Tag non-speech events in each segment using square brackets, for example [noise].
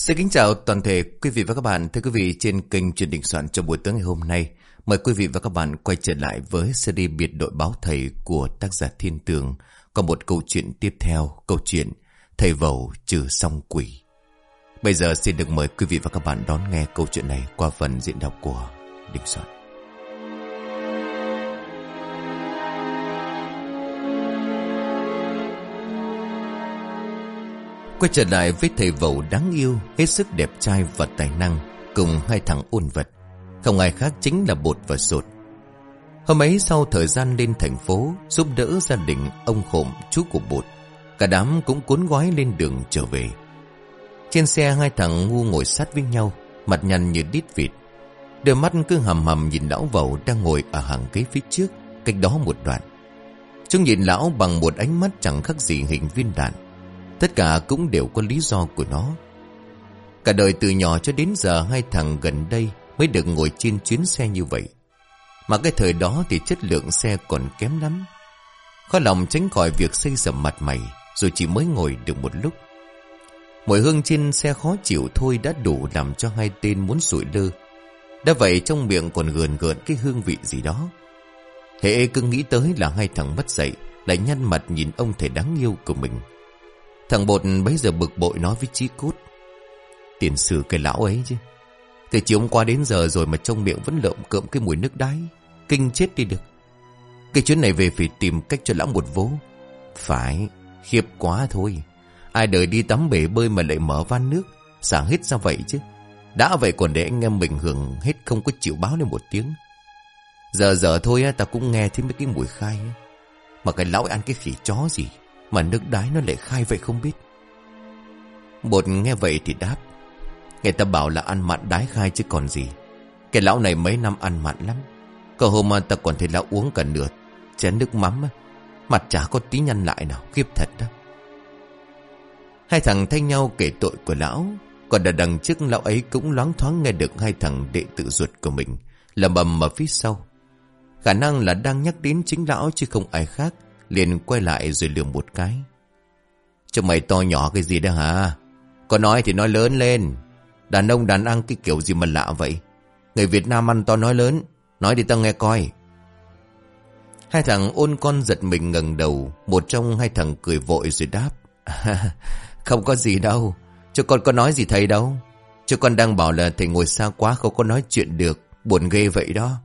Xin kính chào toàn thể quý vị và các bạn. Thưa quý vị, trên kênh truyền định soạn cho buổi tối ngày hôm nay, mời quý vị và các bạn quay trở lại với series biệt đội báo thầy của tác giả Thiên Tường. Còn một câu chuyện tiếp theo, câu chuyện Thầy Vầu trừ song quỷ. Bây giờ xin được mời quý vị và các bạn đón nghe câu chuyện này qua phần diễn đọc của Định Soạn. Quay trở lại với thầy vầu đáng yêu, hết sức đẹp trai và tài năng, cùng hai thằng ôn vật. Không ai khác chính là Bột và Sột. Hôm ấy sau thời gian lên thành phố, giúp đỡ gia đình ông Khổm, chú của Bột. Cả đám cũng cuốn gói lên đường trở về. Trên xe hai thằng ngu ngồi sát với nhau, mặt nhăn như đít vịt. Đôi mắt cứ hầm hầm nhìn lão vầu đang ngồi ở hàng ghế phía trước, cách đó một đoạn. Chúng nhìn lão bằng một ánh mắt chẳng khác gì hình viên đạn. Tất cả cũng đều có lý do của nó. Cả đời từ nhỏ cho đến giờ hai thằng gần đây mới được ngồi trên chuyến xe như vậy. Mà cái thời đó thì chất lượng xe còn kém lắm. Khó lòng tránh khỏi việc xây sầm mặt mày rồi chỉ mới ngồi được một lúc. Mùi hương trên xe khó chịu thôi đã đủ làm cho hai tên muốn sụi lơ. Đã vậy trong miệng còn gườn gợn cái hương vị gì đó. Hệ cứ nghĩ tới là hai thằng mất dậy, lại nhăn mặt nhìn ông thầy đáng yêu của mình. Thằng bột bấy giờ bực bội nói với Chí Cút. Tiền sử cái lão ấy chứ. Từ chiều hôm qua đến giờ rồi mà trong miệng vẫn lợm cợm cái mùi nước đáy Kinh chết đi được. Cái chuyến này về phải tìm cách cho lão một vố. Phải, khiếp quá thôi. Ai đời đi tắm bể bơi mà lại mở van nước. Sáng hết ra vậy chứ. Đã vậy còn để anh em mình hưởng hết không có chịu báo lên một tiếng. Giờ giờ thôi ta cũng nghe thấy mấy cái mùi khai. Mà cái lão ăn cái khỉ chó gì. Mà nước đái nó lại khai vậy không biết. Bột nghe vậy thì đáp, Người ta bảo là ăn mặn đái khai chứ còn gì. Cái lão này mấy năm ăn mặn lắm. Có hôm ta còn thấy lão uống cả nửa Chén nước mắm Mặt chả có tí nhăn lại nào, Khiếp thật đó. Hai thằng thay nhau kể tội của lão, Còn ở đằng trước lão ấy cũng loáng thoáng nghe được Hai thằng đệ tử ruột của mình, lầm bầm ở phía sau. Khả năng là đang nhắc đến chính lão chứ không ai khác liền quay lại rồi lườm một cái. Cho mày to nhỏ cái gì đó hả? Có nói thì nói lớn lên. Đàn ông đàn ăn cái kiểu gì mà lạ vậy? Người Việt Nam ăn to nói lớn. Nói đi tao nghe coi. Hai thằng ôn con giật mình ngẩng đầu. Một trong hai thằng cười vội rồi đáp. [laughs] không có gì đâu. Cho con có nói gì thầy đâu. Cho con đang bảo là thầy ngồi xa quá không có nói chuyện được. Buồn ghê vậy đó.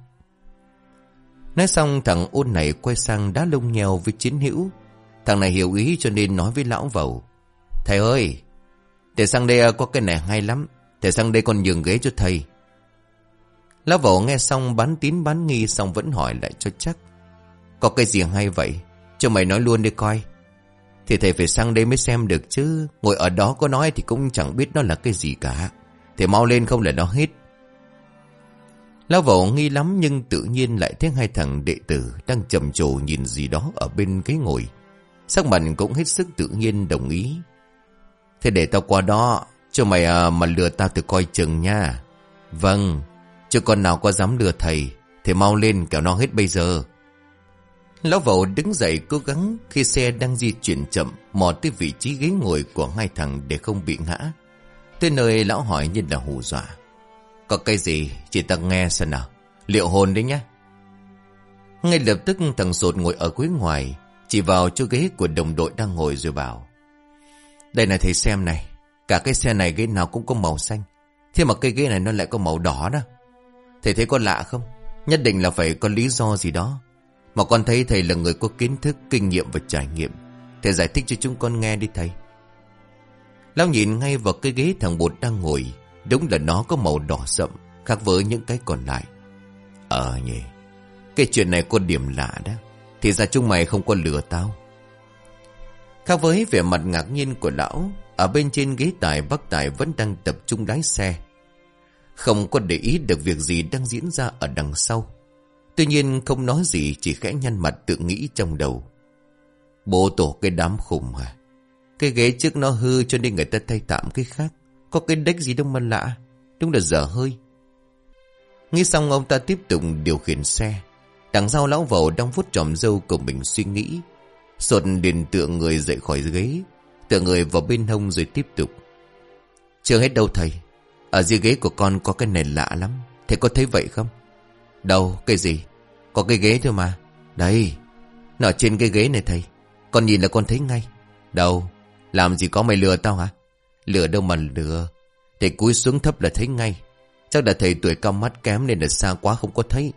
Nói xong thằng ôn này quay sang đá lông nheo với chiến hữu. Thằng này hiểu ý cho nên nói với lão vầu. Thầy ơi, thầy sang đây à, có cái này hay lắm. Thầy sang đây còn nhường ghế cho thầy. Lão vầu nghe xong bán tín bán nghi xong vẫn hỏi lại cho chắc. Có cái gì hay vậy? Cho mày nói luôn đi coi. Thì thầy phải sang đây mới xem được chứ. Ngồi ở đó có nói thì cũng chẳng biết nó là cái gì cả. Thầy mau lên không là nó hết. Lão vẩu nghi lắm nhưng tự nhiên lại thấy hai thằng đệ tử đang trầm trồ nhìn gì đó ở bên cái ngồi. Sắc mặt cũng hết sức tự nhiên đồng ý. Thế để tao qua đó, cho mày à, mà lừa tao từ coi chừng nha. Vâng, chứ con nào có dám lừa thầy, thì mau lên kéo nó hết bây giờ. Lão vẩu đứng dậy cố gắng khi xe đang di chuyển chậm mò tới vị trí ghế ngồi của hai thằng để không bị ngã. Tới nơi lão hỏi như là hù dọa. Có cái gì, chỉ ta nghe xem nào. Liệu hồn đấy nhá Ngay lập tức thằng sột ngồi ở cuối ngoài, Chỉ vào chỗ ghế của đồng đội đang ngồi rồi bảo. Đây này thầy xem này, Cả cái xe này ghế nào cũng có màu xanh, Thế mà cái ghế này nó lại có màu đỏ đó. Thầy thấy có lạ không? Nhất định là phải có lý do gì đó. Mà con thấy thầy là người có kiến thức, Kinh nghiệm và trải nghiệm. Thầy giải thích cho chúng con nghe đi thầy. Lão nhìn ngay vào cái ghế thằng bột đang ngồi. Đúng là nó có màu đỏ sậm, Khác với những cái còn lại. Ờ nhỉ, Cái chuyện này có điểm lạ đó. Thì ra chúng mày không có lừa tao. Khác với vẻ mặt ngạc nhiên của lão, Ở bên trên ghế tài bác tài vẫn đang tập trung lái xe. Không có để ý được việc gì đang diễn ra ở đằng sau. Tuy nhiên không nói gì, Chỉ khẽ nhăn mặt tự nghĩ trong đầu. Bố tổ cái đám khùng à Cái ghế trước nó hư cho nên người ta thay tạm cái khác có cái đếch gì đâu mà lạ, Đúng là dở hơi. Nghĩ xong ông ta tiếp tục điều khiển xe. Đằng sau lão vầu đang phút tròm dâu của mình suy nghĩ. Sột liền tựa người dậy khỏi ghế, Tựa người vào bên hông rồi tiếp tục. Chưa hết đâu thầy, Ở dưới ghế của con có cái nền lạ lắm. Thầy có thấy vậy không? Đâu, cái gì? Có cái ghế thôi mà. Đây Nó trên cái ghế này thầy, Con nhìn là con thấy ngay. Đâu, Làm gì có mày lừa tao hả? Lừa đâu mà lừa Thầy cúi xuống thấp là thấy ngay. Chắc là thầy tuổi cao mắt kém nên là xa quá không có thấy.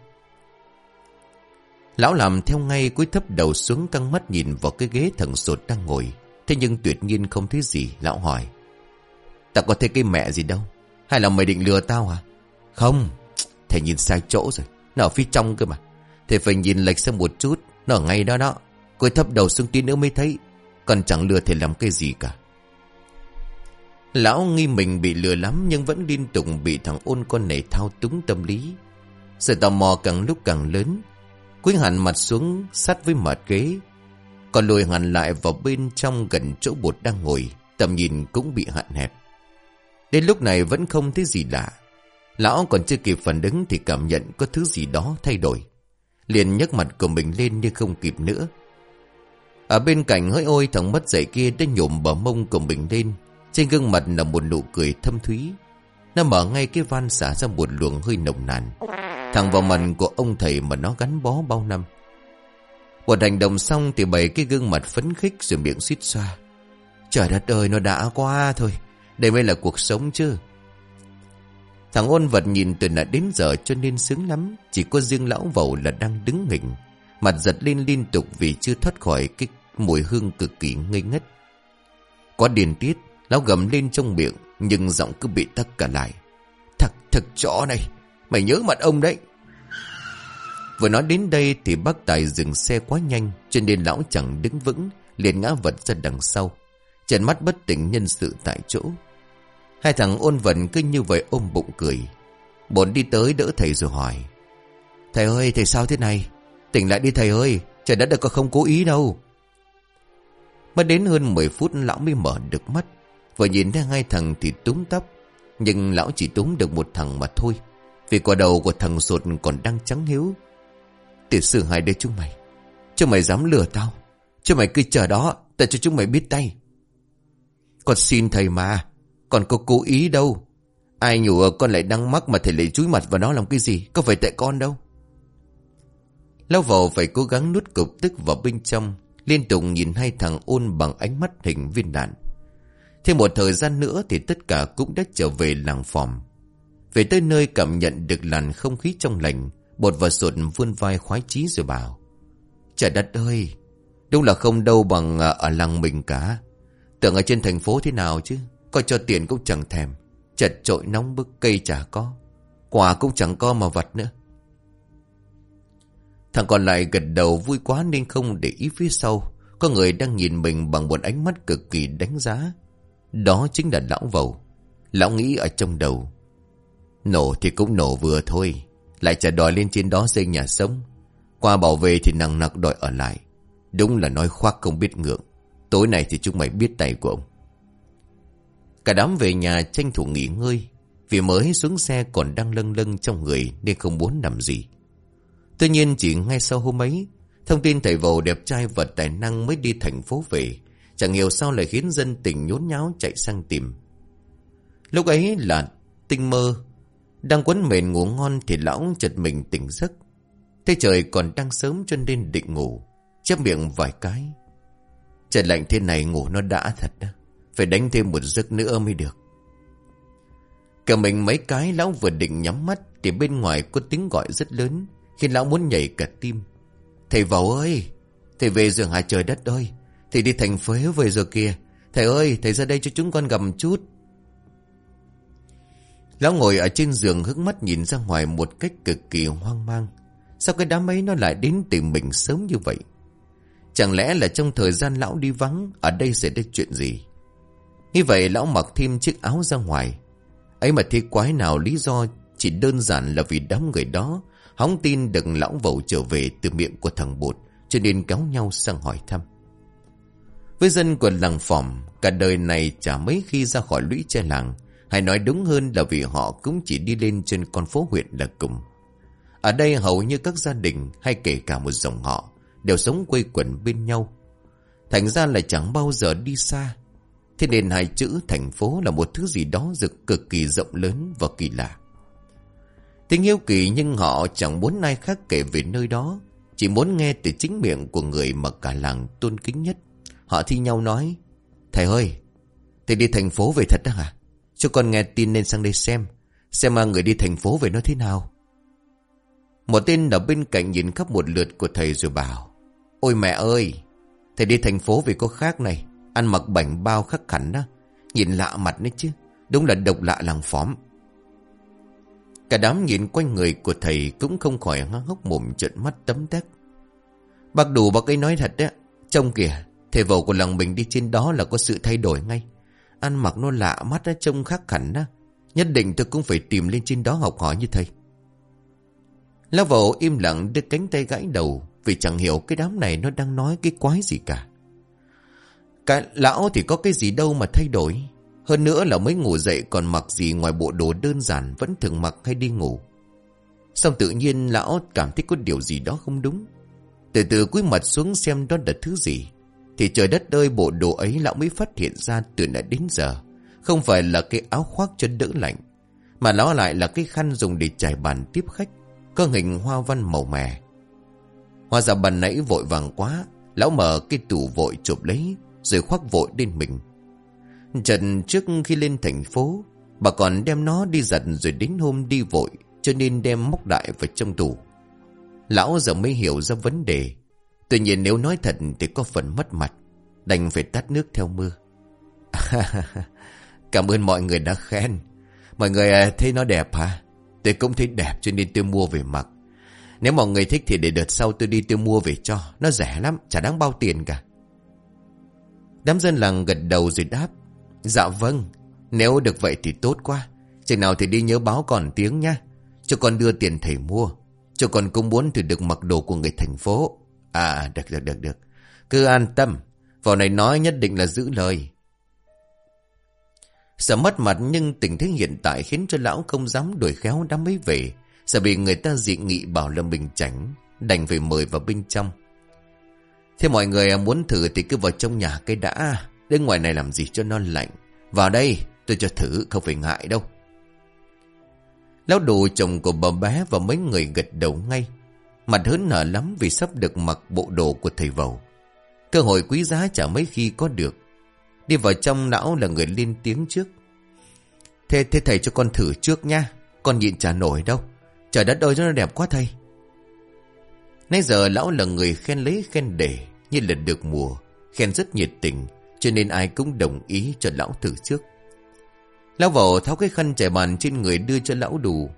Lão làm theo ngay, cúi thấp đầu xuống, căng mắt nhìn vào cái ghế thằng sột đang ngồi. Thế nhưng tuyệt nhiên không thấy gì, Lão hỏi. Ta có thấy cái mẹ gì đâu? Hay là mày định lừa tao hả? Không, Thầy nhìn sai chỗ rồi. Nó ở phía trong cơ mà. Thầy phải nhìn lệch sang một chút. Nó ở ngay đó đó. Cúi thấp đầu xuống tí nữa mới thấy. Còn chẳng lừa thầy làm cái gì cả. Lão nghi mình bị lừa lắm Nhưng vẫn liên tục bị thằng ôn con này thao túng tâm lý. Sự tò mò càng lúc càng lớn. Quý hẳn mặt xuống, sát với mặt ghế. Còn lùi hẳn lại vào bên trong gần chỗ bột đang ngồi, Tầm nhìn cũng bị hạn hẹp. Đến lúc này vẫn không thấy gì lạ. Lão còn chưa kịp phản ứng Thì cảm nhận có thứ gì đó thay đổi. Liền nhấc mặt của mình lên nhưng không kịp nữa. Ở bên cạnh hơi ôi thằng mất dậy kia đã nhổm bờ mông của mình lên. Trên gương mặt là một nụ cười thâm thúy. Nó mở ngay cái van xả ra một luồng hơi nồng nàn. Thẳng vào mặt của ông thầy mà nó gắn bó bao năm. Một hành động xong thì bày cái gương mặt phấn khích rồi miệng suýt xoa. Trời đất ơi, nó đã qua thôi. Đây mới là cuộc sống chứ. Thằng ôn vật nhìn từ nãy đến giờ cho nên sướng lắm. Chỉ có riêng lão vầu là đang đứng nghỉnh Mặt giật lên liên tục vì chưa thoát khỏi cái mùi hương cực kỳ ngây ngất. Quá điền tiết Lão gầm lên trong miệng, Nhưng giọng cứ bị tắc cả lại. Thật thật chó này, Mày nhớ mặt ông đấy. Vừa nói đến đây thì bác Tài dừng xe quá nhanh, Cho nên lão chẳng đứng vững, liền ngã vật ra đằng sau. Trần mắt bất tỉnh nhân sự tại chỗ. Hai thằng ôn vận cứ như vậy ôm bụng cười. Bốn đi tới đỡ thầy rồi hỏi, Thầy ơi, thầy sao thế này? Tỉnh lại đi thầy ơi, Trời đất đã có không cố ý đâu. Mất đến hơn 10 phút, lão mới mở được mắt. Vừa nhìn thấy hai thằng thì túng tóc. Nhưng lão chỉ túng được một thằng mà thôi. Vì quả đầu của thằng sột còn đang trắng hiếu. Tiểu sử hai đứa chúng mày, cho mày dám lừa tao. Cho mày cứ chờ đó, Ta cho chúng mày biết tay. Con xin thầy mà, Còn có cố ý đâu. Ai nhủ con lại đang mắc mà thầy lại chúi mặt vào nó làm cái gì? Có phải tại con đâu? Lão vào phải cố gắng nuốt cục tức vào bên trong, Liên tục nhìn hai thằng ôn bằng ánh mắt hình viên đạn. Thêm một thời gian nữa thì tất cả cũng đã trở về làng phòm. Về tới nơi cảm nhận được làn không khí trong lành, Bột và sụt vươn vai khoái chí rồi bảo, Trời đất ơi, Đúng là không đâu bằng à, ở làng mình cả. Tưởng ở trên thành phố thế nào chứ, Coi cho tiền cũng chẳng thèm, Chật trội nóng bức cây chả có, Quả cũng chẳng có mà vật nữa. Thằng còn lại gật đầu vui quá nên không để ý phía sau, Có người đang nhìn mình bằng một ánh mắt cực kỳ đánh giá. Đó chính là lão vầu. Lão nghĩ ở trong đầu. Nổ thì cũng nổ vừa thôi, Lại trả đòi lên trên đó xây nhà sống. Qua bảo vệ thì nặng nặc đòi ở lại. Đúng là nói khoác không biết ngượng. Tối nay thì chúng mày biết tay của ông. Cả đám về nhà tranh thủ nghỉ ngơi, Vì mới xuống xe còn đang lâng lâng trong người Nên không muốn làm gì. Tuy nhiên chỉ ngay sau hôm ấy, Thông tin thầy vầu đẹp trai và tài năng mới đi thành phố về. Chẳng hiểu sao lại khiến dân tình nhốn nháo chạy sang tìm. Lúc ấy là tinh mơ, Đang quấn mền ngủ ngon thì lão chợt mình tỉnh giấc. Thế trời còn đang sớm cho nên định ngủ, Chép miệng vài cái. Trời lạnh thế này ngủ nó đã thật đó, Phải đánh thêm một giấc nữa mới được. Cả mình mấy cái lão vừa định nhắm mắt Thì bên ngoài có tiếng gọi rất lớn, Khiến lão muốn nhảy cả tim. Thầy vào ơi, Thầy về giường hại trời đất ơi Thầy đi thành phố về giờ kia Thầy ơi, thầy ra đây cho chúng con gặp chút. Lão ngồi ở trên giường hức mắt nhìn ra ngoài một cách cực kỳ hoang mang. Sao cái đám ấy nó lại đến tìm mình sớm như vậy? Chẳng lẽ là trong thời gian lão đi vắng, Ở đây sẽ ra chuyện gì? Như vậy lão mặc thêm chiếc áo ra ngoài. Ấy mà thế quái nào lý do Chỉ đơn giản là vì đám người đó, Hóng tin đừng lão vẩu trở về từ miệng của thằng bột Cho nên kéo nhau sang hỏi thăm. Với dân của làng phòm Cả đời này chả mấy khi ra khỏi lũy che làng Hay nói đúng hơn là vì họ cũng chỉ đi lên trên con phố huyện là cùng Ở đây hầu như các gia đình, hay kể cả một dòng họ, Đều sống quây quần bên nhau Thành ra là chẳng bao giờ đi xa Thế nên hai chữ thành phố là một thứ gì đó rực cực kỳ rộng lớn và kỳ lạ. Tình yêu kỳ nhưng họ chẳng muốn ai khác kể về nơi đó. Chỉ muốn nghe từ chính miệng của người mà cả làng tôn kính nhất. Họ thi nhau nói. Thầy ơi, thầy đi thành phố về thật đó hả? Cho con nghe tin nên sang đây xem. Xem mà người đi thành phố về nó thế nào. Một tên ở bên cạnh nhìn khắp một lượt của thầy rồi bảo. Ôi mẹ ơi, thầy đi thành phố về có khác này. Ăn mặc bảnh bao khắc hẳn đó. Nhìn lạ mặt đấy chứ. Đúng là độc lạ làng phóm. Cả đám nhìn quanh người của thầy cũng không khỏi há hốc mồm trợn mắt tấm tắc. Bác đủ bác ấy nói thật đấy. Trông kìa, thầy vầu của lòng mình đi trên đó là có sự thay đổi ngay. Ăn mặc nó lạ mắt nó trông khác hẳn đó Nhất định tôi cũng phải tìm lên trên đó học hỏi như thầy. Lão vầu im lặng đưa cánh tay gãi đầu, vì chẳng hiểu cái đám này nó đang nói cái quái gì cả. Cái lão thì có cái gì đâu mà thay đổi. Hơn nữa là mới ngủ dậy còn mặc gì ngoài bộ đồ đơn giản vẫn thường mặc hay đi ngủ. Xong tự nhiên lão cảm thấy có điều gì đó không đúng. Từ từ cúi mặt xuống xem đó là thứ gì. Thì trời đất ơi bộ đồ ấy lão mới phát hiện ra từ nãy đến giờ. Không phải là cái áo khoác cho đỡ lạnh. Mà nó lại là cái khăn dùng để trải bàn tiếp khách. Có hình hoa văn màu mè. Hoa ra bàn nãy vội vàng quá. Lão mở cái tủ vội chụp lấy. Rồi khoác vội lên mình. Trần trước khi lên thành phố, bà còn đem nó đi giặt rồi đến hôm đi vội, cho nên đem móc đại vào trong tủ. Lão giờ mới hiểu ra vấn đề. Tuy nhiên nếu nói thật thì có phần mất mặt, đành phải tắt nước theo mưa. [laughs] Cảm ơn mọi người đã khen. Mọi người à, thấy nó đẹp hả? Tôi cũng thấy đẹp cho nên tôi mua về mặc. Nếu mọi người thích thì để đợt sau tôi đi tôi mua về cho. Nó rẻ lắm, chả đáng bao tiền cả. Đám dân làng gật đầu rồi đáp. Dạ vâng, nếu được vậy thì tốt quá. Chừng nào thì đi nhớ báo còn tiếng nha. Cho con đưa tiền thầy mua. Cho con cũng muốn thì được mặc đồ của người thành phố. À, được, được, được, được. Cứ an tâm. Vào này nói nhất định là giữ lời. Sợ mất mặt nhưng tình thế hiện tại khiến cho lão không dám đuổi khéo đám ấy về. Sợ bị người ta dị nghị bảo là mình tránh. Đành phải mời vào bên trong. Thế mọi người muốn thử thì cứ vào trong nhà cái đã. Đến ngoài này làm gì cho nó lạnh. Vào đây tôi cho thử không phải ngại đâu. Lão đồ chồng của bà bé và mấy người gật đầu ngay. Mặt hớn nở lắm vì sắp được mặc bộ đồ của thầy vầu. Cơ hội quý giá chả mấy khi có được. Đi vào trong lão là người lên tiếng trước. Thế, thế thầy cho con thử trước nha. Con nhịn chả nổi đâu. Trời đất ơi nó đẹp quá thầy. Nãy giờ lão là người khen lấy khen để như là được mùa. Khen rất nhiệt tình. Cho nên ai cũng đồng ý cho lão thử trước. Lão vào tháo cái khăn trải bàn trên người đưa cho lão đủ.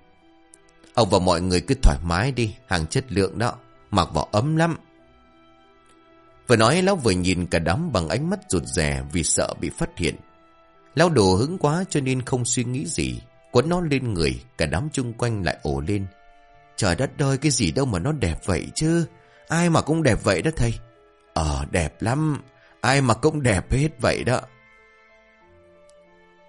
Ông và mọi người cứ thoải mái đi, hàng chất lượng đó, mặc vào ấm lắm. Vừa nói lão vừa nhìn cả đám bằng ánh mắt rụt rè vì sợ bị phát hiện. Lão đồ hứng quá cho nên không suy nghĩ gì. Quấn nó lên người, cả đám chung quanh lại ổ lên. Trời đất ơi, cái gì đâu mà nó đẹp vậy chứ. Ai mà cũng đẹp vậy đó thầy. Ờ, đẹp lắm. Ai mà cũng đẹp hết vậy đó.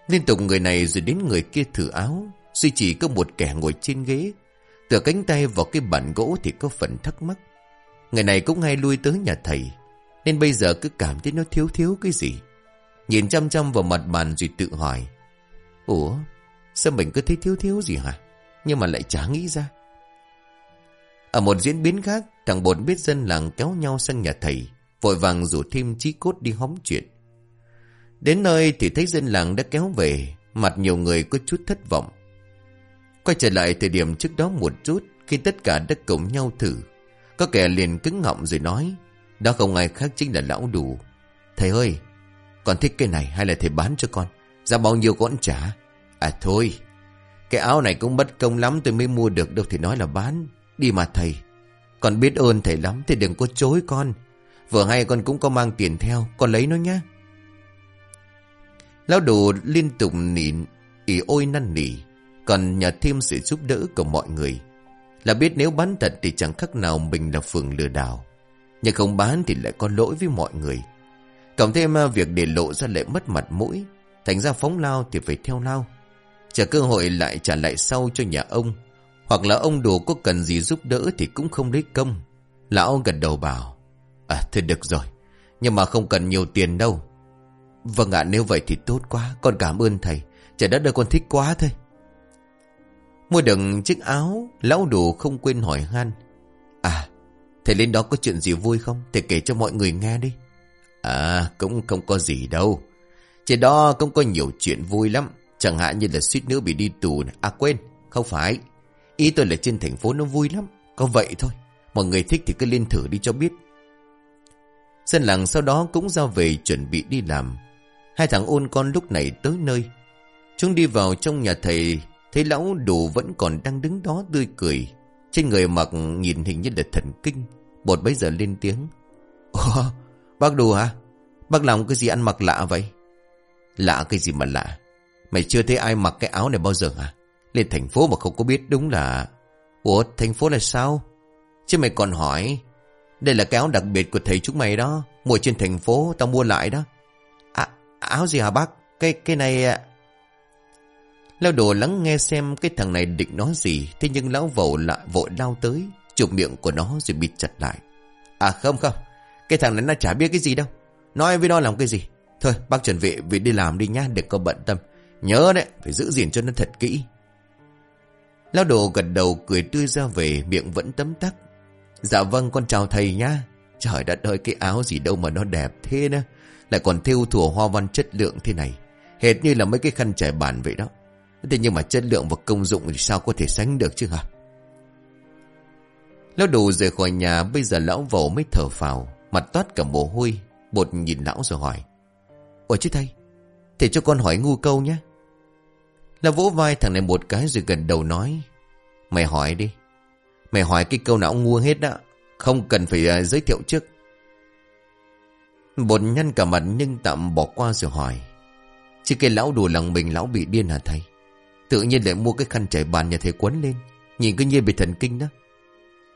Liên tục người này rồi đến người kia thử áo. Duy chỉ có một kẻ ngồi trên ghế. Tựa cánh tay vào cái bàn gỗ thì có phần thắc mắc. ngày này cũng hay lui tới nhà thầy. Nên bây giờ cứ cảm thấy nó thiếu thiếu cái gì. Nhìn chăm chăm vào mặt bàn rồi tự hỏi. Ủa, sao mình cứ thấy thiếu thiếu gì hả? Nhưng mà lại chả nghĩ ra. Ở một diễn biến khác, thằng bột biết dân làng kéo nhau sang nhà thầy. Vội vàng rủ thêm chí cốt đi hóng chuyện Đến nơi thì thấy dân làng đã kéo về Mặt nhiều người có chút thất vọng Quay trở lại thời điểm trước đó một chút, Khi tất cả đã cùng nhau thử. Có kẻ liền cứng ngọng rồi nói, Đó không ai khác chính là lão đủ Thầy ơi Con thích cái này hay là thầy bán cho con? Giá bao nhiêu con trả? À thôi, Cái áo này cũng bất công lắm tôi mới mua được, đâu thì nói là bán. Đi mà thầy, Con biết ơn thầy lắm thì đừng có chối con. Vừa hay con cũng có mang tiền theo, Con lấy nó nhé. Lão đồ liên tục nỉ, ỉ ôi năn nỉ. Còn nhờ thêm sự giúp đỡ của mọi người. Là biết nếu bán thật thì chẳng khác nào mình là phường lừa đảo. Nhưng không bán thì lại có lỗi với mọi người. Cộng thêm à, việc để lộ ra lại mất mặt mũi, Thành ra phóng lao thì phải theo lao. Chờ cơ hội lại trả lại sau cho nhà ông, Hoặc là ông đồ có cần gì giúp đỡ thì cũng không lấy công. Lão gật đầu bảo À thôi được rồi, Nhưng mà không cần nhiều tiền đâu. Vâng ạ, nếu vậy thì tốt quá, Con cảm ơn thầy Trời đất ơi con thích quá thôi. Mua được chiếc áo, Lão đủ không quên hỏi han. À thầy lên đó có chuyện gì vui không? Thầy kể cho mọi người nghe đi. À cũng không có gì đâu. Trên đó cũng có nhiều chuyện vui lắm. Chẳng hạn như là suýt nữa bị đi tù À quên, không phải. Ý tôi là trên thành phố nó vui lắm. Có vậy thôi. Mọi người thích thì cứ lên thử đi cho biết. Dân làng sau đó cũng ra về chuẩn bị đi làm. Hai thằng ôn con lúc này tới nơi. Chúng đi vào trong nhà thầy. Thấy lão đủ vẫn còn đang đứng đó tươi cười. Trên người mặc nhìn hình như là thần kinh. Bột bấy giờ lên tiếng. [laughs] Ồ bác đủ hả? Bác làm cái gì ăn mặc lạ vậy? Lạ cái gì mà lạ? Mày chưa thấy ai mặc cái áo này bao giờ hả? Lên thành phố mà không có biết đúng là Ủa, thành phố là sao? Chứ mày còn hỏi. Đây là cái áo đặc biệt của thầy chúng mày đó. Mua trên thành phố, tao mua lại đó. À áo gì hả bác? Cái cái này à- Lao Lão đồ lắng nghe xem cái thằng này định nói gì, Thế nhưng lão vẩu lại vội lao tới, Chụp miệng của nó rồi bịt chặt lại. À không không, Cái thằng này nó chả biết cái gì đâu. Nói với nó làm cái gì? Thôi, bác chuẩn bị vì đi làm đi nhá, Đừng có bận tâm. Nhớ đấy, phải giữ gìn cho nó thật kỹ. Lão đồ gật đầu cười tươi ra về, Miệng vẫn tấm tắc. Dạ vâng con chào thầy nhá. Trời đất ơi, cái áo gì đâu mà nó đẹp thế nữa. Lại còn thêu thùa hoa văn chất lượng thế này. Hệt như là mấy cái khăn trải bàn vậy đó. Thế nhưng mà chất lượng và công dụng thì sao có thể sánh được chứ hả? Lão đồ rời khỏi nhà, Bây giờ lão vẩu mới thở phào, Mặt toát cả mồ hôi, Bột nhìn lão rồi hỏi. Ủa chứ thầy Thầy cho con hỏi ngu câu nhé. Lão vỗ vai thằng này một cái rồi gần đầu nói. Mày hỏi đi, Mày hỏi cái câu nào ngu hết đó, Không cần phải à, giới thiệu trước. Bột nhăn cả mặt nhưng tạm bỏ qua rồi hỏi. Chứ cái lão đùa lòng mình lão bị điên hả thầy? Tự nhiên lại mua cái khăn trải bàn nhà thầy quấn lên. Nhìn cứ như bị thần kinh đó.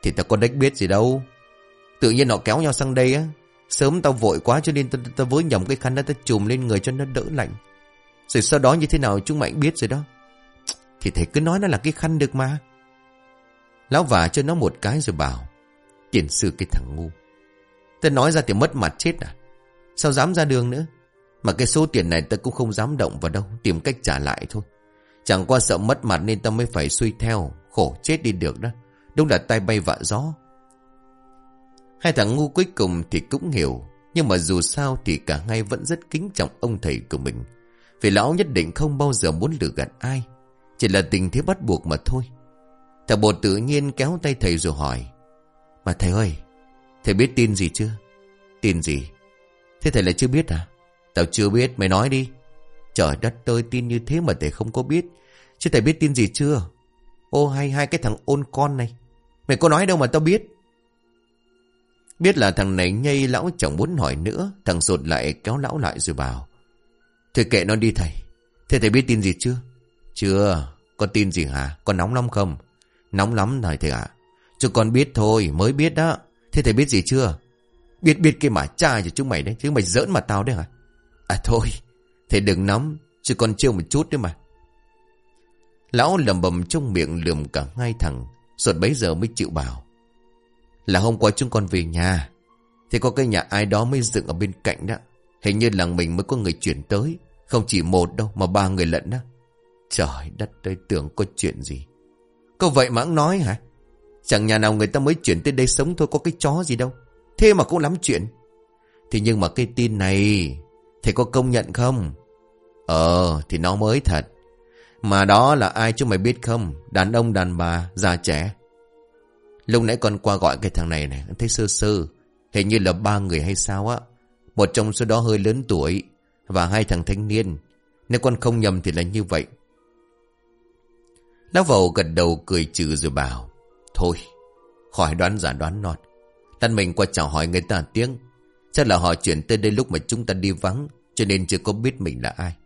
Thì tao có đếch biết gì đâu. Tự nhiên họ kéo nhau sang đây á. Sớm tao vội quá cho nên tao, tao với nhầm cái khăn đó tao chùm lên người cho nó đỡ lạnh. Rồi sau đó như thế nào chúng mày biết rồi đó. Thì thầy cứ nói nó là cái khăn được mà. Lão vả cho nó một cái rồi bảo Tiền sư cái thằng ngu. Tao nói ra thì mất mặt chết à. Sao dám ra đường nữa? Mà cái số tiền này tao cũng không dám động vào đâu Tìm cách trả lại thôi. Chẳng qua sợ mất mặt nên tao mới phải suy theo, Khổ chết đi được đó. Đúng là tay bay vạ gió. Hai thằng ngu cuối cùng thì cũng hiểu, Nhưng mà dù sao thì cả hai vẫn rất kính trọng ông thầy của mình. Vì lão nhất định không bao giờ muốn lừa gạt ai, Chỉ là tình thế bắt buộc mà thôi. Thằng bột tự nhiên kéo tay thầy rồi hỏi, Mà thầy ơi, Thầy biết tin gì chưa? Tin gì? Thế thầy lại chưa biết à? Tao chưa biết, mày nói đi. Trời đất, tôi tin như thế mà thầy không có biết. Chứ thầy biết tin gì chưa? Ô, hay, hai cái thằng ôn con này. Mày có nói đâu mà tao biết. Biết là thằng này nhây lão chẳng muốn hỏi nữa. Thằng sột lại kéo lão lại rồi bảo, Thôi kệ nó đi thầy. Thế thầy biết tin gì chưa? Chưa. Có tin gì hả? Có nóng lắm không? Nóng lắm này thầy ạ. Chứ con biết thôi, mới biết đó. Thế thầy biết gì chưa? Biết biết cái mà cha cho chúng mày đấy. Chứ mày giỡn mà tao đấy hả? À thôi. Thầy đừng nóng, Chứ còn trêu một chút đấy mà. Lão lầm bầm trong miệng lườm cả hai thằng Rồi bấy giờ mới chịu bảo. Là hôm qua chúng con về nhà, Thì có cái nhà ai đó mới dựng ở bên cạnh đó. Hình như làng mình mới có người chuyển tới, Không chỉ một đâu mà ba người lận đó. Trời đất ơi, tưởng có chuyện gì. Có vậy mà nói hả? Chẳng nhà nào người ta mới chuyển tới đây sống thôi, Có cái chó gì đâu. Thế mà cũng lắm chuyện. Thì nhưng mà cái tin này Thầy có công nhận không? Ờ thì nó mới thật. Mà đó là ai chúng mày biết không? Đàn ông, đàn bà, già trẻ. Lúc nãy con qua gọi cái thằng này này Thấy sơ sơ. Hình như là ba người hay sao á. Một trong số đó hơi lớn tuổi Và hai thằng thanh niên. Nếu con không nhầm thì là như vậy. Lão vầu gật đầu cười trừ rồi bảo, Thôi, Khỏi đoán giả đoán nọt. Tân mình qua chào hỏi người ta tiếng. Chắc là họ chuyển tới đây lúc mà chúng ta đi vắng, Cho nên chưa có biết mình là ai.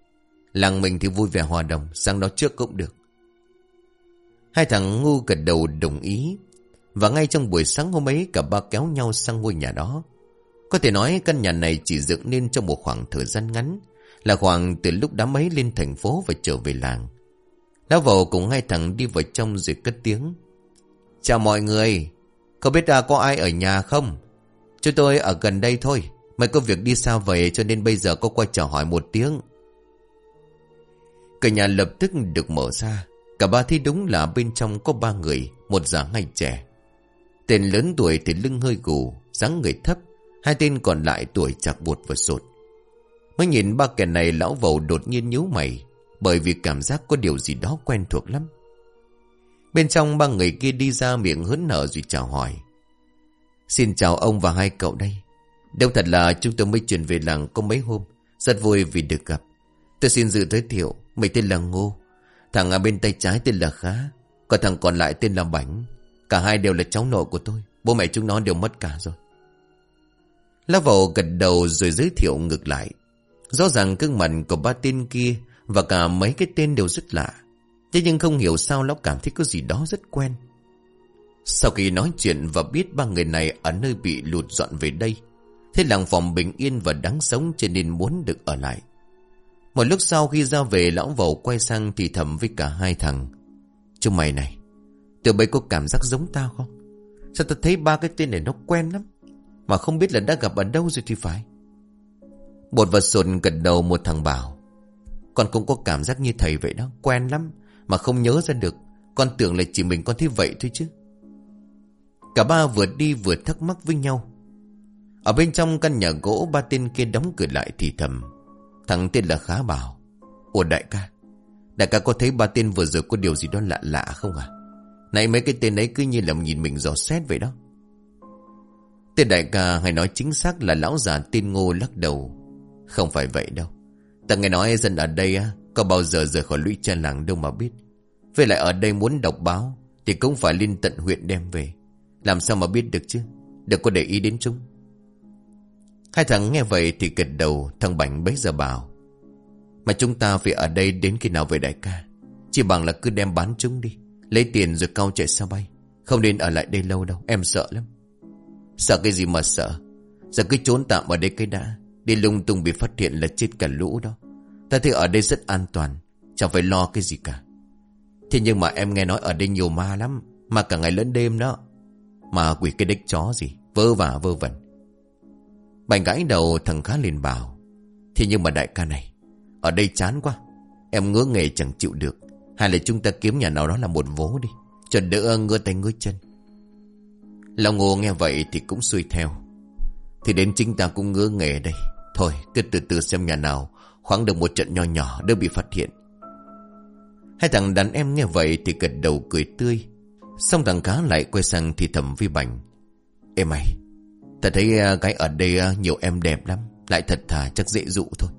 Làng mình thì vui vẻ hòa đồng, Sang đó trước cũng được. Hai thằng ngu gật đầu đồng ý. Và ngay trong buổi sáng hôm ấy, Cả ba kéo nhau sang ngôi nhà đó. Có thể nói căn nhà này chỉ dựng nên trong một khoảng thời gian ngắn, Là khoảng từ lúc đám ấy lên thành phố và trở về làng. Lão vào cùng hai thằng đi vào trong rồi cất tiếng. Chào mọi người Không biết là có ai ở nhà không? Chúng tôi ở gần đây thôi Mày có việc đi xa vậy cho nên bây giờ có qua chào hỏi một tiếng. Cửa nhà lập tức được mở ra. Cả ba thi đúng là bên trong có ba người, một già hai trẻ. Tên lớn tuổi thì lưng hơi gù, dáng người thấp. Hai tên còn lại tuổi chạc bột và sột. Mới nhìn ba kẻ này lão vầu đột nhiên nhíu mày, bởi vì cảm giác có điều gì đó quen thuộc lắm. Bên trong ba người kia đi ra miệng hớn nở rồi chào hỏi. Xin chào ông và hai cậu đây. Đâu thật là chúng tôi mới chuyển về làng có mấy hôm. Rất vui vì được gặp. Tôi xin dự giới thiệu. Mình tên là Ngô. Thằng ở bên tay trái tên là Khá. Còn thằng còn lại tên là Bảnh. Cả hai đều là cháu nội của tôi. Bố mẹ chúng nó đều mất cả rồi. Lá vào gật đầu rồi giới thiệu ngược lại. Rõ ràng gương mặt của ba tên kia và cả mấy cái tên đều rất lạ. Thế nhưng không hiểu sao lão cảm thấy có gì đó rất quen. Sau khi nói chuyện và biết ba người này ở nơi bị lụt dọn về đây, thế làng phòng bình yên và đáng sống cho nên muốn được ở lại. Một lúc sau khi ra về lão vầu quay sang thì thầm với cả hai thằng. Chúng mày này, tụi bay có cảm giác giống tao không? Sao tao thấy ba cái tên này nó quen lắm, mà không biết là đã gặp ở đâu rồi thì phải. Một vật sồn gật đầu một thằng bảo. Con cũng có cảm giác như thầy vậy đó, quen lắm, mà không nhớ ra được. Con tưởng là chỉ mình con thấy vậy thôi chứ. Cả ba vừa đi vừa thắc mắc với nhau. Ở bên trong căn nhà gỗ ba tên kia đóng cửa lại thì thầm. Thằng tên là Khá Bảo. Ủa đại ca, đại ca có thấy ba tên vừa rồi có điều gì đó lạ lạ không à? Này mấy cái tên ấy cứ như là nhìn mình dò xét vậy đó. Tên đại ca hay nói chính xác là lão già tên ngô lắc đầu. Không phải vậy đâu. Ta nghe nói dân ở đây á, có bao giờ rời khỏi lũy cha làng đâu mà biết. Với lại ở đây muốn đọc báo thì cũng phải lên tận huyện đem về. Làm sao mà biết được chứ? Đừng có để ý đến chúng. Hai thằng nghe vậy thì gật đầu, Thằng Bảnh bấy giờ bảo, Mà chúng ta phải ở đây đến khi nào về đại ca? Chỉ bằng là cứ đem bán chúng đi, Lấy tiền rồi cao chạy sao bay. Không nên ở lại đây lâu đâu, Em sợ lắm. Sợ cái gì mà sợ? Giờ cứ trốn tạm ở đây cái đã, Đi lung tung bị phát hiện là chết cả lũ đó. Ta thấy ở đây rất an toàn, Chẳng phải lo cái gì cả. Thế nhưng mà em nghe nói ở đây nhiều ma lắm Mà cả ngày lẫn đêm đó mà quỷ cái đích chó gì Vơ vả vơ vẩn. Bành gãi đầu thằng khá liền bảo Thì nhưng mà đại ca này, Ở đây chán quá. Em ngứa nghề chẳng chịu được. Hay là chúng ta kiếm nhà nào đó là một vố đi, Cho đỡ ngứa tay ngứa chân. Lão ngô nghe vậy thì cũng xuôi theo. Thì đến chính ta cũng ngứa nghề đây. Thôi, cứ từ từ xem nhà nào Khoáng được một trận nho nhỏ đỡ bị phát hiện. Hai thằng đàn em nghe vậy thì gật đầu cười tươi. Xong thằng cá lại quay sang thì thầm với Bành. Ê mày, ta thấy à, cái ở đây à, nhiều em đẹp lắm. Lại thật thà chắc dễ dụ thôi.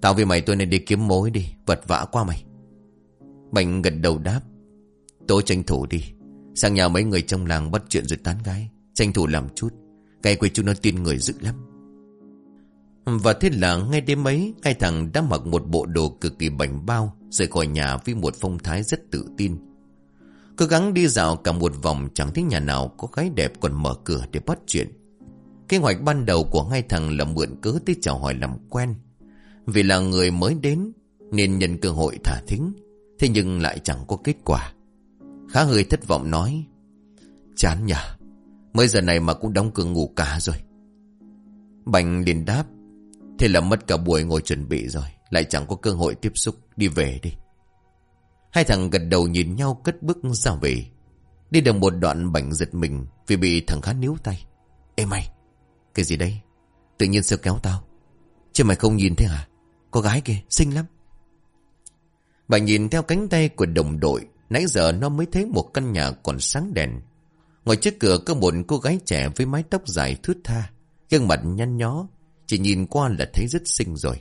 Tao với mày tôi nên đi kiếm mối đi, vật vã qua mày. Bành gật đầu đáp. Tôi tranh thủ đi. Sang nhà mấy người trong làng bắt chuyện rồi tán gái. Tranh thủ làm chút. Cái quê chúng nó tin người dữ lắm. Và thế là ngay đêm ấy, hai thằng đã mặc một bộ đồ cực kỳ bảnh bao, rời khỏi nhà với một phong thái rất tự tin. Cố gắng đi dạo cả một vòng, chẳng thấy nhà nào có gái đẹp còn mở cửa để bắt chuyện. Kế hoạch ban đầu của hai thằng là mượn cớ tới chào hỏi làm quen. Vì là người mới đến, nên nhân cơ hội thả thính. Thế nhưng lại chẳng có kết quả. Khá hơi thất vọng nói. Chán nhỉ. Mới giờ này mà cũng đóng cửa ngủ cả rồi. Bành liền đáp. Thế là mất cả buổi ngồi chuẩn bị rồi. Lại chẳng có cơ hội tiếp xúc. Đi về đi. Hai thằng gật đầu nhìn nhau cất bước ra về. Đi được một đoạn bảnh giật mình vì bị thằng khá níu tay. Ê mày, cái gì đây? Tự nhiên sao kéo tao? Chứ mày không nhìn thế hả? Có gái kìa, xinh lắm. Bà nhìn theo cánh tay của đồng đội, nãy giờ nó mới thấy một căn nhà còn sáng đèn. Ngoài trước cửa có một cô gái trẻ với mái tóc dài thướt tha, gương mặt nhăn nhó, chỉ nhìn qua là thấy rất xinh rồi.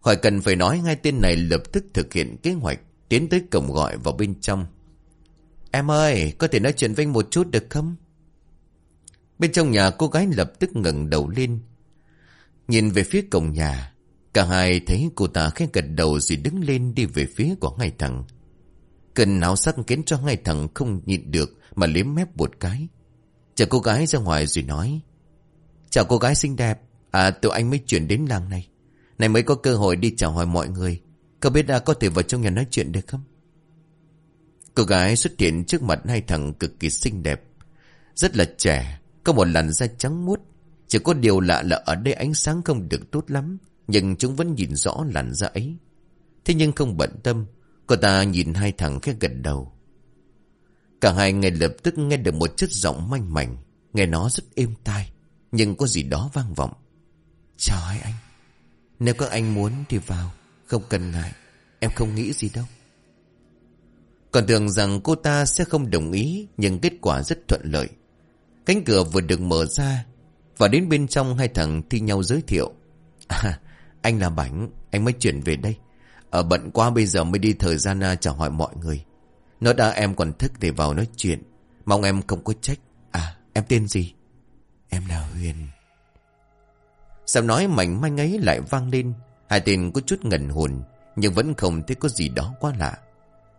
Khỏi cần phải nói hai tên này lập tức thực hiện kế hoạch Tiến tới cổng gọi vào bên trong. Em ơi, có thể nói chuyện với anh một chút được không? Bên trong nhà cô gái lập tức ngẩng đầu lên. Nhìn về phía cổng nhà, Cả hai thấy cô ta khẽ gật đầu rồi đứng lên đi về phía của ngài thằng Cần náo sắc khiến cho ngài thằng không nhịn được mà liếm mép một cái. Chờ cô gái ra ngoài rồi nói, Chào cô gái xinh đẹp. À tụi anh mới chuyển đến làng này. Này mới có cơ hội đi chào hỏi mọi người. Cậu biết đã có thể vào trong nhà nói chuyện được không? Cô gái xuất hiện trước mặt hai thằng cực kỳ xinh đẹp. Rất là trẻ, có một làn da trắng muốt. Chỉ có điều lạ là ở đây ánh sáng không được tốt lắm Nhưng chúng vẫn nhìn rõ làn da ấy Thế nhưng không bận tâm Cô ta nhìn hai thằng khẽ gật đầu Cả hai ngay lập tức nghe được một chất giọng manh mảnh Nghe nó rất êm tai Nhưng có gì đó vang vọng Chào hai anh Nếu các anh muốn thì vào không cần ngại, Em không nghĩ gì đâu. Còn tưởng rằng cô ta sẽ không đồng ý, Nhưng kết quả rất thuận lợi. Cánh cửa vừa được mở ra, Và đến bên trong hai thằng thi nhau giới thiệu. À anh là Bảnh, Anh mới chuyển về đây. Ở bận quá bây giờ mới đi thời gian à, chào hỏi mọi người. Nó đã, em còn thức để vào nói chuyện. Mong em không có trách. À em tên gì? Em là Huyền. Sao nói mảnh manh ấy lại vang lên. Hai tên có chút ngần hồn Nhưng vẫn không thấy có gì đó quá lạ.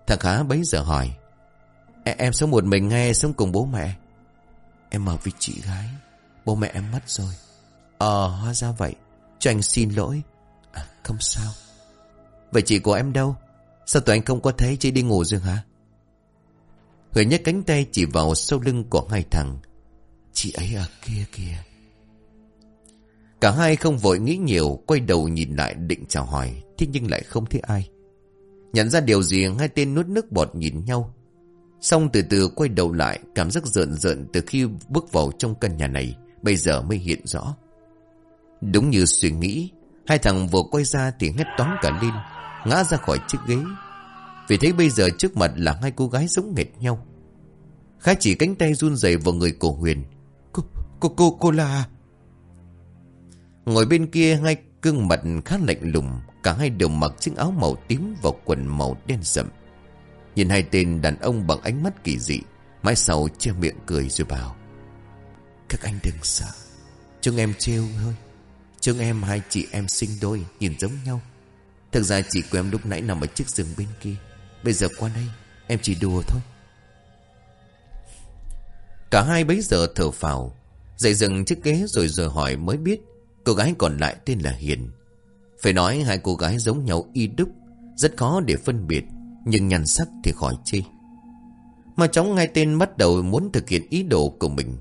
Thằng khá bấy giờ hỏi e Em sống một mình nghe sống cùng bố mẹ? Em ở với chị gái Bố mẹ em mất rồi. Ờ hóa ra vậy Cho anh xin lỗi. À, Không sao. Vậy chị của em đâu? Sao tụi anh không có thấy chị đi ngủ rồi hả? Huyền nhấc cánh tay chỉ vào sau lưng của hai thằng. Chị ấy ở kia kìa. Cả hai không vội nghĩ nhiều Quay đầu nhìn lại định chào hỏi Thế nhưng lại không thấy ai. Nhận ra điều gì hai tên nuốt nước bọt nhìn nhau. Xong từ từ quay đầu lại Cảm giác rợn rợn từ khi bước vào trong căn nhà này Bây giờ mới hiện rõ. Đúng như suy nghĩ Hai thằng vừa quay ra thì hét toán cả lên Ngã ra khỏi chiếc ghế. Vì thấy bây giờ trước mặt là hai cô gái giống nghệt nhau. Khá chỉ cánh tay run rẩy vào người cổ Huyền. Cô, cô, cô, cô là... Ngồi bên kia hai gương mặt khá lạnh lùng, Cả hai đều mặc chiếc áo màu tím và quần màu đen sậm Nhìn hai tên đàn ông bằng ánh mắt kỳ dị, Mãi sau che miệng cười rồi bảo, Các anh đừng sợ, Chúng em trêu thôi. Chúng em hai chị em sinh đôi, Nhìn giống nhau. Thực ra chị của em lúc nãy nằm ở chiếc giường bên kia, Bây giờ qua đây, Em chỉ đùa thôi. Cả hai bấy giờ thở phào, Dậy dừng chiếc ghế rồi rồi hỏi mới biết Cô gái còn lại tên là Hiền. Phải nói hai cô gái giống nhau y đúc Rất khó để phân biệt Nhưng nhàn sắc thì khỏi chê. Mà chóng ngay tên bắt đầu muốn thực hiện ý đồ của mình.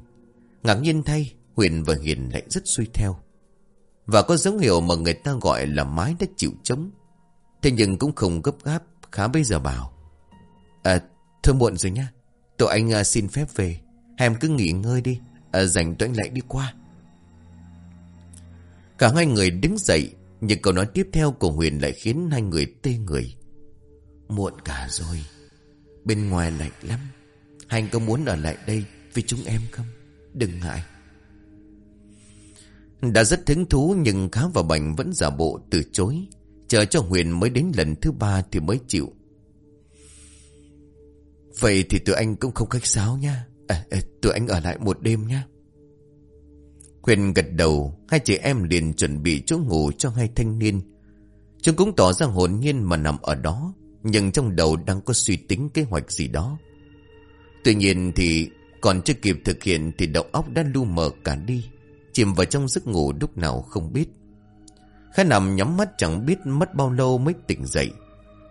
Ngạc nhiên thay Huyền và Hiền lại rất suy theo. Và có dấu hiệu mà người ta gọi là mái đã chịu chống. Thế nhưng cũng không gấp gáp Khá bây giờ bảo. À thôi muộn rồi nha Tụi anh à, xin phép về. Em cứ nghỉ ngơi đi. À, Dành tụi anh lại đi qua. Cả hai người đứng dậy Nhưng câu nói tiếp theo của Huyền lại khiến hai người tê người. Muộn cả rồi Bên ngoài lạnh lắm. Hành anh có muốn ở lại đây Vì chúng em không? Đừng ngại. Đã rất hứng thú Nhưng Khá và Bành vẫn giả bộ từ chối. Chờ cho Huyền mới đến lần thứ ba Thì mới chịu. Vậy thì tụi anh cũng không khách sáo nha à, à, Tụi anh ở lại một đêm nha khuyên gật đầu, Hai chị em liền chuẩn bị chỗ ngủ cho hai thanh niên. Chúng cũng tỏ ra hồn nhiên mà nằm ở đó, Nhưng trong đầu đang có suy tính kế hoạch gì đó. Tuy nhiên thì Còn chưa kịp thực hiện Thì đầu óc đã lu mờ cả đi, Chìm vào trong giấc ngủ lúc nào không biết. Khá nằm nhắm mắt chẳng biết mất bao lâu mới tỉnh dậy.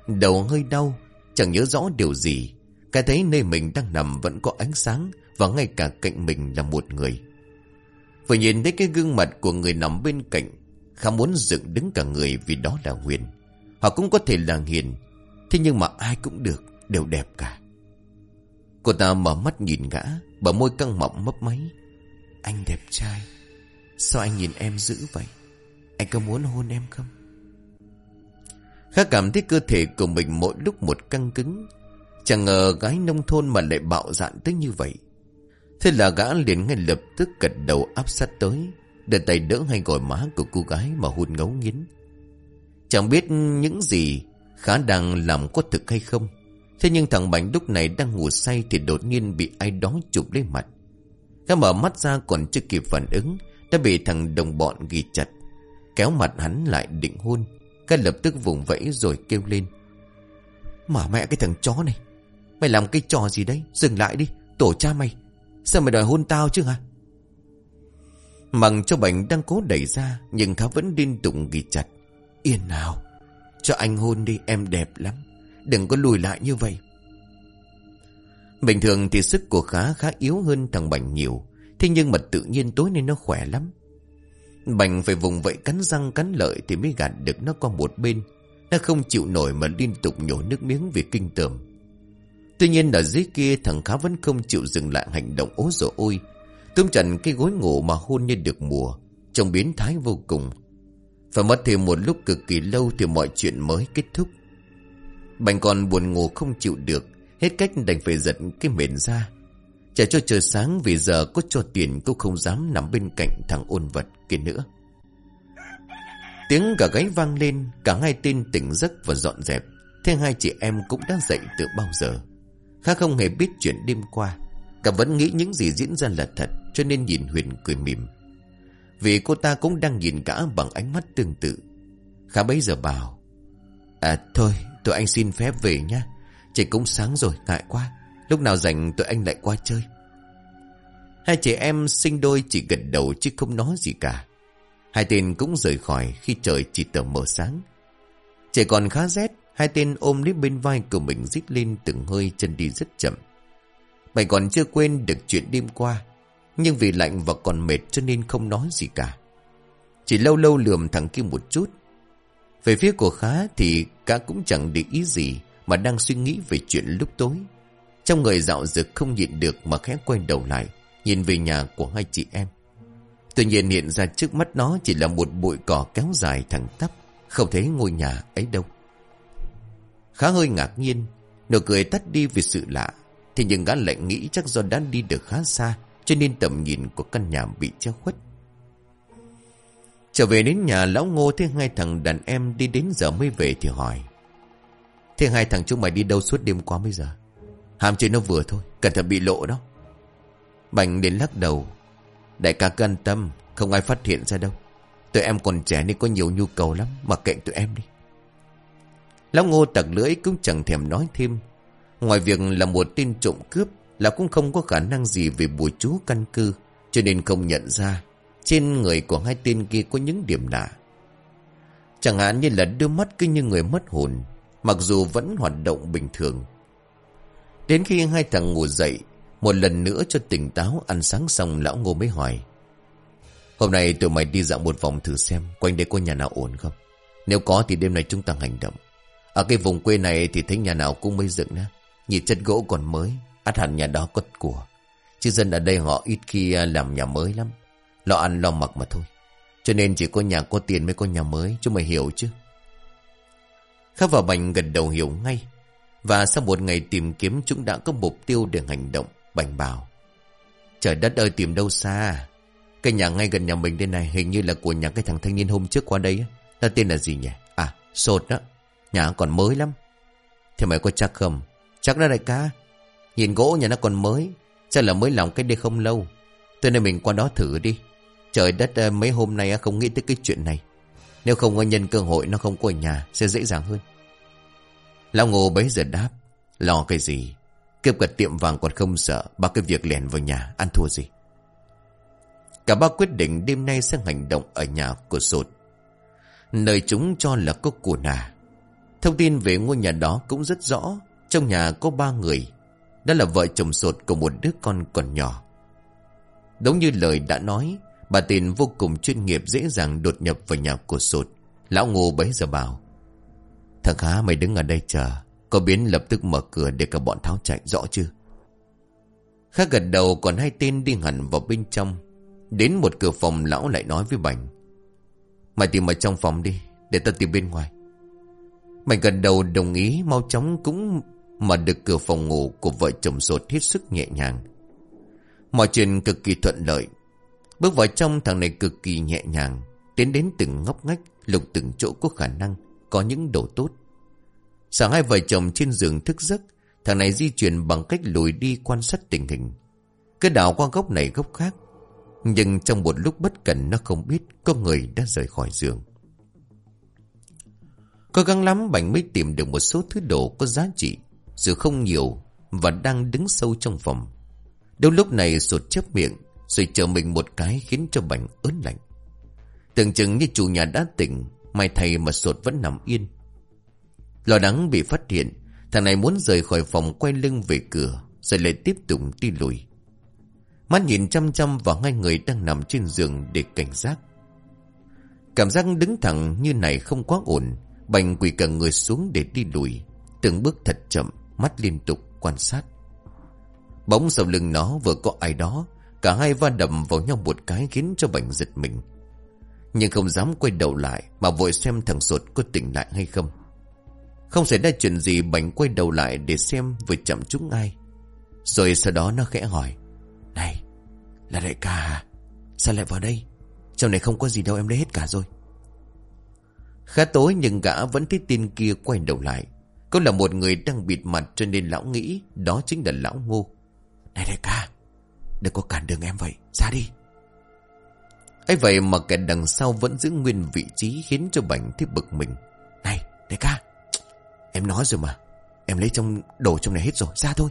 Đầu hơi đau, Chẳng nhớ rõ điều gì. Cái thấy nơi mình đang nằm vẫn có ánh sáng Và ngay cả cạnh mình là một người. Vừa nhìn thấy cái gương mặt của người nằm bên cạnh, Khá muốn dựng đứng cả người vì đó là Huyền. Họ cũng có thể là Hiền, Thế nhưng mà ai cũng được, Đều đẹp cả. Cô ta mở mắt nhìn gã, Bờ môi căng mọng mấp máy. Anh đẹp trai, Sao anh nhìn em dữ vậy? Anh có muốn hôn em không? Khá cảm thấy cơ thể của mình mỗi lúc một căng cứng. Chẳng ngờ gái nông thôn mà lại bạo dạn tới như vậy Thế là gã liền ngay lập tức gật đầu áp sát tới Để tay đỡ hay gò má của cô gái mà hôn ngấu nghiến. Chẳng biết những gì Khá đang làm có thực hay không, Thế nhưng thằng Bánh lúc này đang ngủ say Thì đột nhiên bị ai đó chụp lên mặt. Gã mở mắt ra còn chưa kịp phản ứng, Đã bị thằng đồng bọn ghi chặt. Kéo mặt hắn lại định hôn, Gã lập tức vùng vẫy rồi kêu lên. Mở mẹ cái thằng chó này, Mày làm cái trò gì đấy? Dừng lại đi, Tổ cha mày. Sao mày đòi hôn tao chứ hả? Mằng cho bệnh đang cố đẩy ra, Nhưng Khá vẫn liên tục ghi chặt. Yên nào, Cho anh hôn đi, em đẹp lắm. Đừng có lùi lại như vậy. Bình thường thì sức của Khá khá yếu hơn thằng Bành nhiều. Thế nhưng mà tự nhiên tối nay nó khỏe lắm. Bành phải vùng vậy cắn răng cắn lợi Thì mới gạt được nó qua một bên. Nó không chịu nổi mà liên tục nhổ nước miếng vì kinh tởm. Tuy nhiên ở dưới kia thằng Khá vẫn không chịu dừng lại hành động ố dỗ ôi tướng chặt cái gối ngủ mà hôn như được mùa Trông biến thái vô cùng Phải mất thêm một lúc cực kỳ lâu Thì mọi chuyện mới kết thúc Bành còn buồn ngủ không chịu được Hết cách đành phải giật cái mền ra Trả cho trời sáng vì giờ có cho tiền cô không dám nằm bên cạnh thằng ôn vật kia nữa. Tiếng gà gáy vang lên, cả hai tên tỉnh giấc và dọn dẹp. Thế hai chị em cũng đã dậy từ bao giờ. Khá không hề biết chuyện đêm qua. Cả vẫn nghĩ những gì diễn ra là thật, cho nên nhìn Huyền cười mỉm. Vì cô ta cũng đang nhìn cả bằng ánh mắt tương tự. Khá bấy giờ bảo. À thôi, tụi anh xin phép về nhá. Trời cũng sáng rồi, ngại quá. Lúc nào rảnh tụi anh lại qua chơi Hai chị em sinh đôi chỉ gật đầu chứ không nói gì cả Hai tên cũng rời khỏi khi trời chỉ tờ mờ sáng Trời còn khá rét Hai tên ôm lấy bên vai của mình rít lên từng hơi chân đi rất chậm Mày còn chưa quên được chuyện đêm qua Nhưng vì lạnh và còn mệt cho nên không nói gì cả Chỉ lâu lâu lườm thằng kia một chút Về phía của Khá thì cả cũng chẳng để ý gì Mà đang suy nghĩ về chuyện lúc tối trong người dạo dực không nhịn được mà khẽ quay đầu lại, nhìn về nhà của hai chị em. Tuy nhiên hiện ra trước mắt nó chỉ là một bụi cỏ kéo dài thẳng tắp, không thấy ngôi nhà ấy đâu. Khá hơi ngạc nhiên, nụ cười tắt đi vì sự lạ, thế nhưng gã lại nghĩ chắc do đã đi được khá xa, cho nên tầm nhìn của căn nhà bị che khuất. Trở về đến nhà lão ngô thấy hai thằng đàn em đi đến giờ mới về thì hỏi. Thế hai thằng chúng mày đi đâu suốt đêm qua bây giờ? Hàm chơi nó vừa thôi Cẩn thận bị lộ đó Bành đến lắc đầu Đại ca cân tâm Không ai phát hiện ra đâu Tụi em còn trẻ nên có nhiều nhu cầu lắm Mặc kệ tụi em đi Lão ngô tặc lưỡi cũng chẳng thèm nói thêm Ngoài việc là một tên trộm cướp Là cũng không có khả năng gì về bùa chú căn cư Cho nên không nhận ra Trên người của hai tên kia có những điểm lạ Chẳng hạn như là đưa mắt cứ như người mất hồn Mặc dù vẫn hoạt động bình thường Đến khi hai thằng ngủ dậy, một lần nữa cho tỉnh táo ăn sáng xong lão ngô mới hỏi. Hôm nay tụi mày đi dạo một vòng thử xem quanh đây có nhà nào ổn không? Nếu có thì đêm nay chúng ta hành động. Ở cái vùng quê này thì thấy nhà nào cũng mới dựng nè. Nhìn chất gỗ còn mới, át hẳn nhà đó có của. Chứ dân ở đây họ ít khi à, làm nhà mới lắm. Lo ăn lo mặc mà thôi. Cho nên chỉ có nhà có tiền mới có nhà mới, chúng mày hiểu chứ? Khắc vào bành gần đầu hiểu ngay. Và sau một ngày tìm kiếm chúng đã có mục tiêu để hành động, bành bảo. Trời đất ơi tìm đâu xa. Cái nhà ngay gần nhà mình đây này hình như là của nhà cái thằng thanh niên hôm trước qua đây. Nó tên là gì nhỉ? À, sột đó. Nhà còn mới lắm. Thế mày có chắc không? Chắc đó đại ca. Nhìn gỗ nhà nó còn mới. Chắc là mới lòng cái đây không lâu. Tôi nên mình qua đó thử đi. Trời đất mấy hôm nay không nghĩ tới cái chuyện này. Nếu không có nhân cơ hội, nó không có ở nhà, sẽ dễ dàng hơn. Lão Ngô bấy giờ đáp. Lo cái gì? Kiếp cật tiệm vàng còn không sợ, ba cái việc lẻn vào nhà, ăn thua gì. Cả ba quyết định đêm nay sẽ hành động ở nhà của sột. Nơi chúng cho là có của nà. Thông tin về ngôi nhà đó cũng rất rõ. Trong nhà có ba người. Đó là vợ chồng sột của một đứa con còn nhỏ. Đúng như lời đã nói, bà tiền vô cùng chuyên nghiệp dễ dàng đột nhập vào nhà của sột. Lão Ngô bấy giờ bảo. Thằng Khá mày đứng ở đây chờ Có biến lập tức mở cửa để cả bọn tháo chạy rõ chưa Khá gật đầu còn hai tên đi hẳn vào bên trong Đến một cửa phòng lão lại nói với Bành Mày tìm ở trong phòng đi Để ta tìm bên ngoài Mày gần đầu đồng ý mau chóng cũng mở được cửa phòng ngủ của vợ chồng rột hết sức nhẹ nhàng. Mọi chuyện cực kỳ thuận lợi. Bước vào trong thằng này cực kỳ nhẹ nhàng, tiến đến từng ngóc ngách, lục từng chỗ có khả năng có những đồ tốt. Sáng hai vợ chồng trên giường thức giấc, thằng này di chuyển bằng cách lùi đi quan sát tình hình. Cứ đảo qua góc này góc khác. Nhưng trong một lúc bất cẩn nó không biết có người đã rời khỏi giường. Cố gắng lắm Bảnh mới tìm được một số thứ đồ có giá trị, dù không nhiều và đang đứng sâu trong phòng. Đâu lúc này sụt chớp miệng, rồi chờ mình một cái khiến cho Bảnh ớn lạnh. Tưởng chừng như chủ nhà đã tỉnh, May thầy mà sột vẫn nằm yên Lo lắng bị phát hiện Thằng này muốn rời khỏi phòng quay lưng về cửa Rồi lại tiếp tục đi lùi Mắt nhìn chăm chăm vào hai người đang nằm trên giường để cảnh giác Cảm giác đứng thẳng như này không quá ổn Bành quỳ cả người xuống để đi lùi. Từng bước thật chậm, Mắt liên tục quan sát. Bỗng sau lưng nó vừa có ai đó, Cả hai va đầm vào nhau một cái Khiến cho Bành giật mình. Nhưng không dám quay đầu lại, Mà vội xem thằng sột có tỉnh lại hay không. Không xảy ra chuyện gì, Bành quay đầu lại để xem vừa chậm chúng ai. Rồi sau đó nó khẽ hỏi, Này, Là đại ca à? Sao lại vào đây? Trong này không có gì đâu, em lấy hết cả rồi. Khá tối nhưng gã vẫn thấy tin kia quay đầu lại. Có là một người đang bịt mặt cho nên lão nghĩ Đó chính là lão ngô. Này đại ca, Đừng có cản đường em vậy, Ra đi. Ấy vậy mà kẻ đằng sau vẫn giữ nguyên vị trí Khiến cho bảnh thấy bực mình. Này đại ca, Em nói rồi mà, Em lấy trong đồ trong này hết rồi, Ra thôi.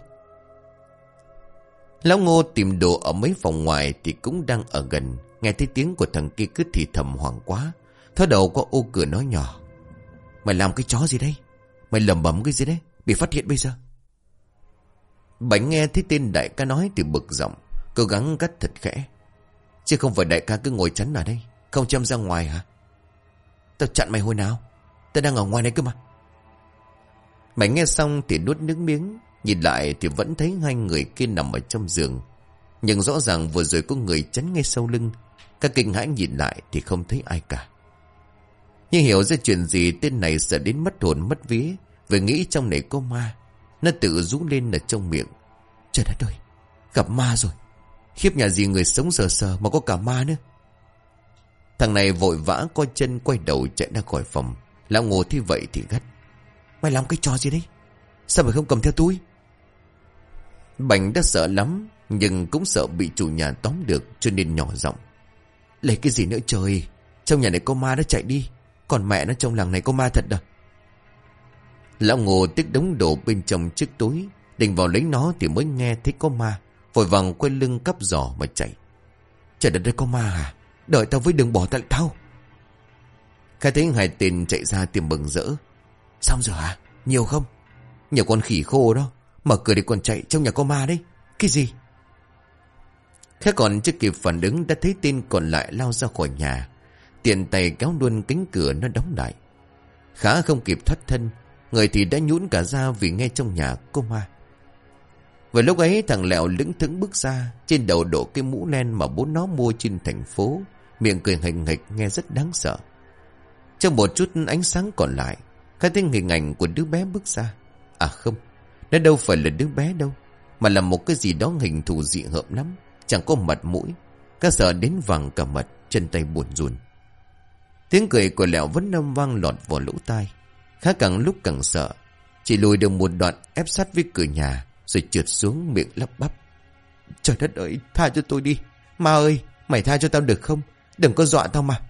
Lão ngô tìm đồ ở mấy phòng ngoài Thì cũng đang ở gần, Nghe thấy tiếng của thằng kia cứ thì thầm hoảng quá. Thớ đầu có ô cửa nói nhỏ. Mày làm cái chó gì đây? Mày lầm bẩm cái gì đấy? Bị phát hiện bây giờ. Bánh nghe thấy tên đại ca nói thì bực giọng, Cố gắng cắt thật khẽ. Chứ không phải đại ca cứ ngồi chắn ở đây, Không chăm ra ngoài hả? Tao chặn mày hồi nào? Tao đang ở ngoài này cơ mà. Mày nghe xong thì nuốt nước miếng, Nhìn lại thì vẫn thấy hai người kia nằm ở trong giường. Nhưng rõ ràng vừa rồi có người chắn ngay sau lưng, Các kinh hãi nhìn lại thì không thấy ai cả. Nhưng hiểu ra chuyện gì tên này sợ đến mất hồn, mất vía. Vì nghĩ trong này có ma, Nó tự rú lên ở trong miệng. Trời đất ơi, Gặp ma rồi. Khiếp nhà gì người sống sờ sờ mà có cả ma nữa. Thằng này vội vã co chân quay đầu chạy ra khỏi phòng. Lão ngồi thế vậy thì gắt. Mày làm cái trò gì đấy? Sao mày không cầm theo túi? Bảnh đã sợ lắm, Nhưng cũng sợ bị chủ nhà tóm được Cho nên nhỏ giọng. Lấy cái gì nữa trời? Trong nhà này có ma nó chạy đi. Còn mẹ nó trong làng này có ma thật đâu Lão ngô tích đống đồ bên trong chiếc túi, Định vào lấy nó thì mới nghe thấy có ma, Vội vàng quay lưng cắp giỏ mà chạy. Trời đất đây có ma à? Đợi tao với đừng bỏ tại tao. Khai thấy hai tên chạy ra tìm bừng rỡ. Xong rồi hả? Nhiều không? Nhiều con khỉ khô đó, Mở cửa để còn chạy, trong nhà có ma đấy. Cái gì? Khá còn chưa kịp phản ứng, đã thấy tên còn lại lao ra khỏi nhà. Tiền tay kéo luôn cánh cửa nó đóng lại. Khá không kịp thoát thân, Người thì đã nhũn cả ra vì nghe trong nhà cô ma. Vừa lúc ấy thằng Lẹo lững thững bước ra, Trên đầu đổ cái mũ len mà bố nó mua trên thành phố. Miệng cười hình hịch nghe rất đáng sợ. Trong một chút ánh sáng còn lại, khá thấy hình ảnh của đứa bé bước ra. À không, Nó đâu phải là đứa bé đâu, Mà là một cái gì đó hình thù dị hợm lắm, Chẳng có mặt mũi. Các sợ đến vàng cả mặt, Chân tay buồn rùn Tiếng cười của Lẹo vẫn âm vang lọt vào lỗ tai. Khá càng lúc càng sợ. Chỉ lùi được một đoạn, ép sát với cửa nhà, Rồi trượt xuống miệng lắp bắp. Trời đất ơi, tha cho tôi đi. Ma ơi, mày tha cho tao được không? Đừng có dọa tao mà.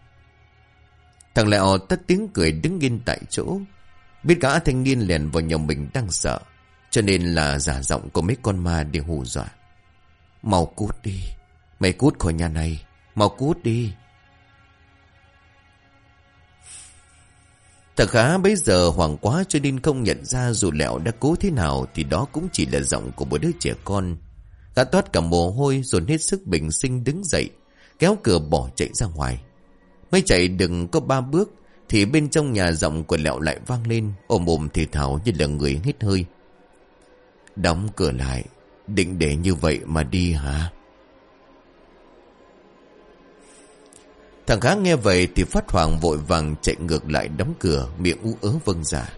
Thằng Lẹo tất tiếng cười đứng yên tại chỗ. Biết cả thanh niên liền vào nhà mình đang sợ, Cho nên là giả giọng của mấy con ma để hù dọa. Mau cút đi. Mày cút khỏi nhà này. Mau cút đi. Thật khá bây giờ hoảng quá cho nên không nhận ra dù lẹo đã cố thế nào thì đó cũng chỉ là giọng của một đứa trẻ con. Gã toát cả mồ hôi rồi hết sức bình sinh đứng dậy, kéo cửa bỏ chạy ra ngoài. Mới chạy đừng có ba bước thì bên trong nhà giọng của lẹo lại vang lên ôm ồm thì thảo như là người hít hơi. Đóng cửa lại, định để như vậy mà đi hả? Thằng khá nghe vậy thì phát hoàng vội vàng chạy ngược lại đóng cửa, miệng ú ớ vâng giả.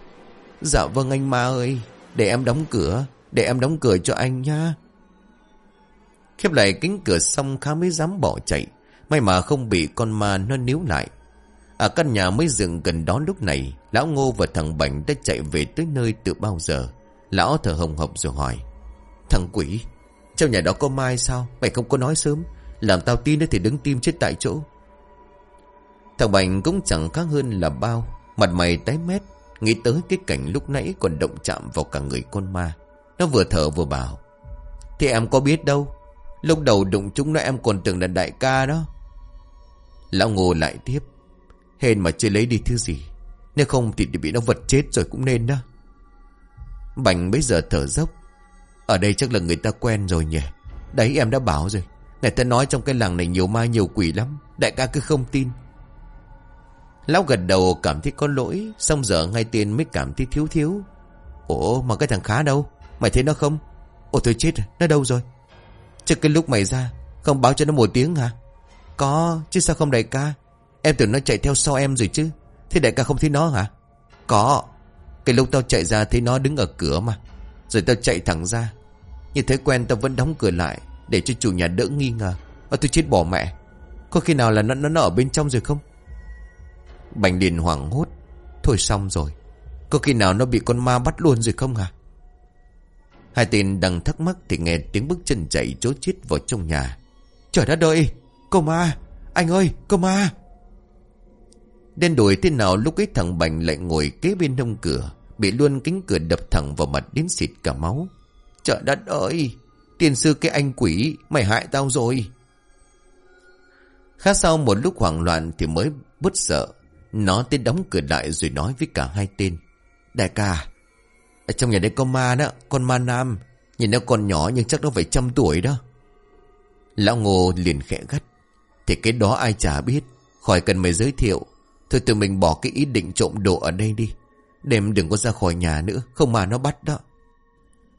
Dạ. vâng anh ma ơi, để em đóng cửa, để em đóng cửa cho anh nha. Khép lại cánh cửa xong khá mới dám bỏ chạy, may mà không bị con ma nó níu lại. Ở căn nhà mới dựng gần đó lúc này, lão ngô và thằng Bảnh đã chạy về tới nơi từ bao giờ. Lão thở hồng hộc rồi hỏi, thằng quỷ, trong nhà đó có mai sao, mày không có nói sớm, làm tao tin thì đứng tim chết tại chỗ. Thằng Bành cũng chẳng khác hơn là bao. Mặt mày tái mét, Nghĩ tới cái cảnh lúc nãy còn động chạm vào cả người con ma. Nó vừa thở vừa bảo, Thì em có biết đâu, Lúc đầu đụng chúng nó em còn tưởng là đại ca đó. Lão ngô lại tiếp, Hên mà chưa lấy đi thứ gì, Nếu không thì bị nó vật chết rồi cũng nên đó. Bành bây giờ thở dốc, Ở đây chắc là người ta quen rồi nhỉ. Đấy, em đã bảo rồi. Người ta nói trong cái làng này nhiều ma nhiều quỷ lắm, Đại ca cứ không tin. Lão gật đầu cảm thấy có lỗi Xong giờ ngay tiền mới cảm thấy thiếu thiếu. Ủa mà cái thằng khá đâu? Mày thấy nó không? Ủa tôi chết Nó đâu rồi? Trước cái lúc mày ra Không báo cho nó một tiếng hả? Có chứ sao không đại ca? Em tưởng nó chạy theo sau em rồi chứ. Thế đại ca không thấy nó hả? Có. Cái lúc tao chạy ra thấy nó đứng ở cửa mà. Rồi tao chạy thẳng ra. Như thế quen tao vẫn đóng cửa lại Để cho chủ nhà đỡ nghi ngờ. Và tôi chết bỏ mẹ. Có khi nào là nó, nó, nó ở bên trong rồi không? Bành Điền hoảng hốt. Thôi xong rồi. Có khi nào nó bị con ma bắt luôn rồi không hả? Hai tên đang thắc mắc Thì nghe tiếng bước chân chạy chối chết vào trong nhà. Trời đất ơi! Cô ma! Anh ơi! Cô ma! Đen đuổi thế nào lúc ấy thằng Bành lại ngồi kế bên hông cửa, Bị luôn kính cửa đập thẳng vào mặt đến xịt cả máu. Trời đất ơi! Tiền sư cái anh quỷ, Mày hại tao rồi. Khá sau một lúc hoảng loạn Thì mới bứt sợ. Nó tiến đóng cửa lại rồi nói với cả hai tên. Đại ca, Ở trong nhà đây có ma đó, Con ma nam. Nhìn nó còn nhỏ nhưng chắc nó phải trăm tuổi đó. Lão ngô liền khẽ gắt. Thì cái đó ai chả biết. Khỏi cần mày giới thiệu. Thôi tụi mình bỏ cái ý định trộm đồ ở đây đi. Đêm đừng có ra khỏi nhà nữa, Không mà nó bắt đó.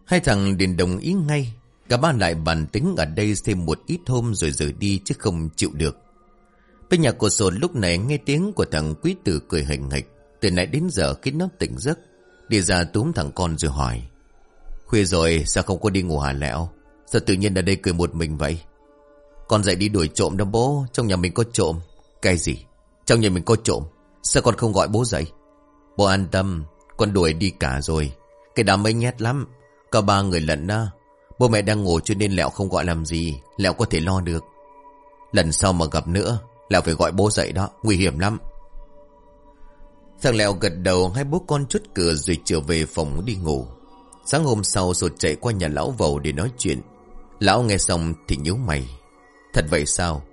Hai thằng liền đồng ý ngay. Cả ba lại bàn tính ở đây thêm một ít hôm rồi rời đi chứ không chịu được. Bên nhà của sổ lúc này nghe tiếng của thằng quý tử cười hình hịch Từ nãy đến giờ khi nó tỉnh giấc. Đi ra túm thằng con rồi hỏi. Khuya rồi, sao không có đi ngủ hà lẹo? Sao tự nhiên ở đây cười một mình vậy? Con dậy đi đuổi trộm đó bố. Trong nhà mình có trộm. Cái gì? Trong nhà mình có trộm. Sao con không gọi bố dậy? Bố an tâm. Con đuổi đi cả rồi. Cái đám ấy nhét lắm. Cả ba người lận đó Bố mẹ đang ngủ cho nên Lẹo không gọi làm gì. Lẹo có thể lo được. Lần sau mà gặp nữa là phải gọi bố dậy đó, Nguy hiểm lắm. Thằng Lẹo gật đầu, Hai bố con chốt cửa rồi trở về phòng đi ngủ. Sáng hôm sau rồi chạy qua nhà lão vầu để nói chuyện. Lão nghe xong thì nhíu mày. Thật vậy sao?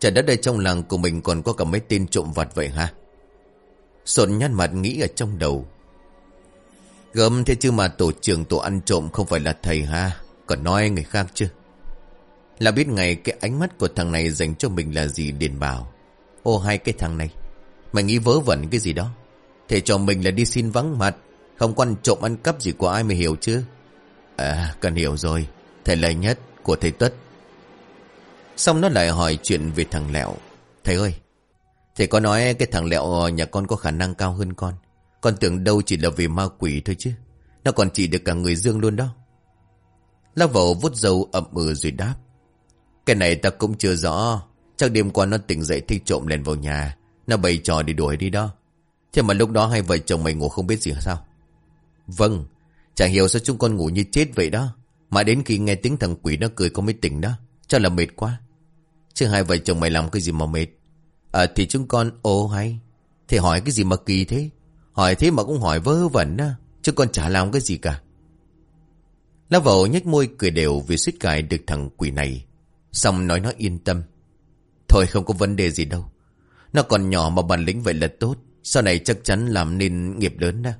Trời đất đây trong làng của mình còn có cả mấy tên trộm vặt vậy ha Sồn nhăn mặt nghĩ ở trong đầu. Gớm thế chứ mà tổ trưởng tổ ăn trộm không phải là thầy ha Còn nói người khác chứ. Là biết ngày cái ánh mắt của thằng này dành cho mình là gì điền bảo Ô hai cái thằng này Mày nghĩ vớ vẩn cái gì đó Thầy cho mình là đi xin vắng mặt Không quan trộm ăn cắp gì của ai mày hiểu chứ À cần hiểu rồi Thầy lời nhất của thầy tuất Xong nó lại hỏi chuyện về thằng Lẹo. Thầy ơi, thầy có nói cái thằng Lẹo nhà con có khả năng cao hơn con. Con tưởng đâu chỉ là vì ma quỷ thôi chứ. Nó còn chỉ được cả người dương luôn đó. Lao vẩu vút dâu ậm ừ rồi đáp. Cái này ta cũng chưa rõ. Chắc đêm qua nó tỉnh dậy thích trộm lên vào nhà. Nó bày trò đi đuổi đi đó. Thế mà lúc đó hai vợ chồng mày ngủ không biết gì sao? Vâng, chẳng hiểu sao chúng con ngủ như chết vậy đó. Mà đến khi nghe tiếng thằng quỷ nó cười con mới tỉnh đó. Chắc là mệt quá. Chứ hai vợ chồng mày làm cái gì mà mệt À thì chúng con ồ hay Thì hỏi cái gì mà kỳ thế Hỏi thế mà cũng hỏi vớ vẩn á Chứ con chả làm cái gì cả Lá vẩu nhếch môi cười đều Vì suýt cài được thằng quỷ này Xong nói nó yên tâm. Thôi không có vấn đề gì đâu. Nó còn nhỏ mà bản lĩnh vậy là tốt. Sau này chắc chắn làm nên nghiệp lớn đó.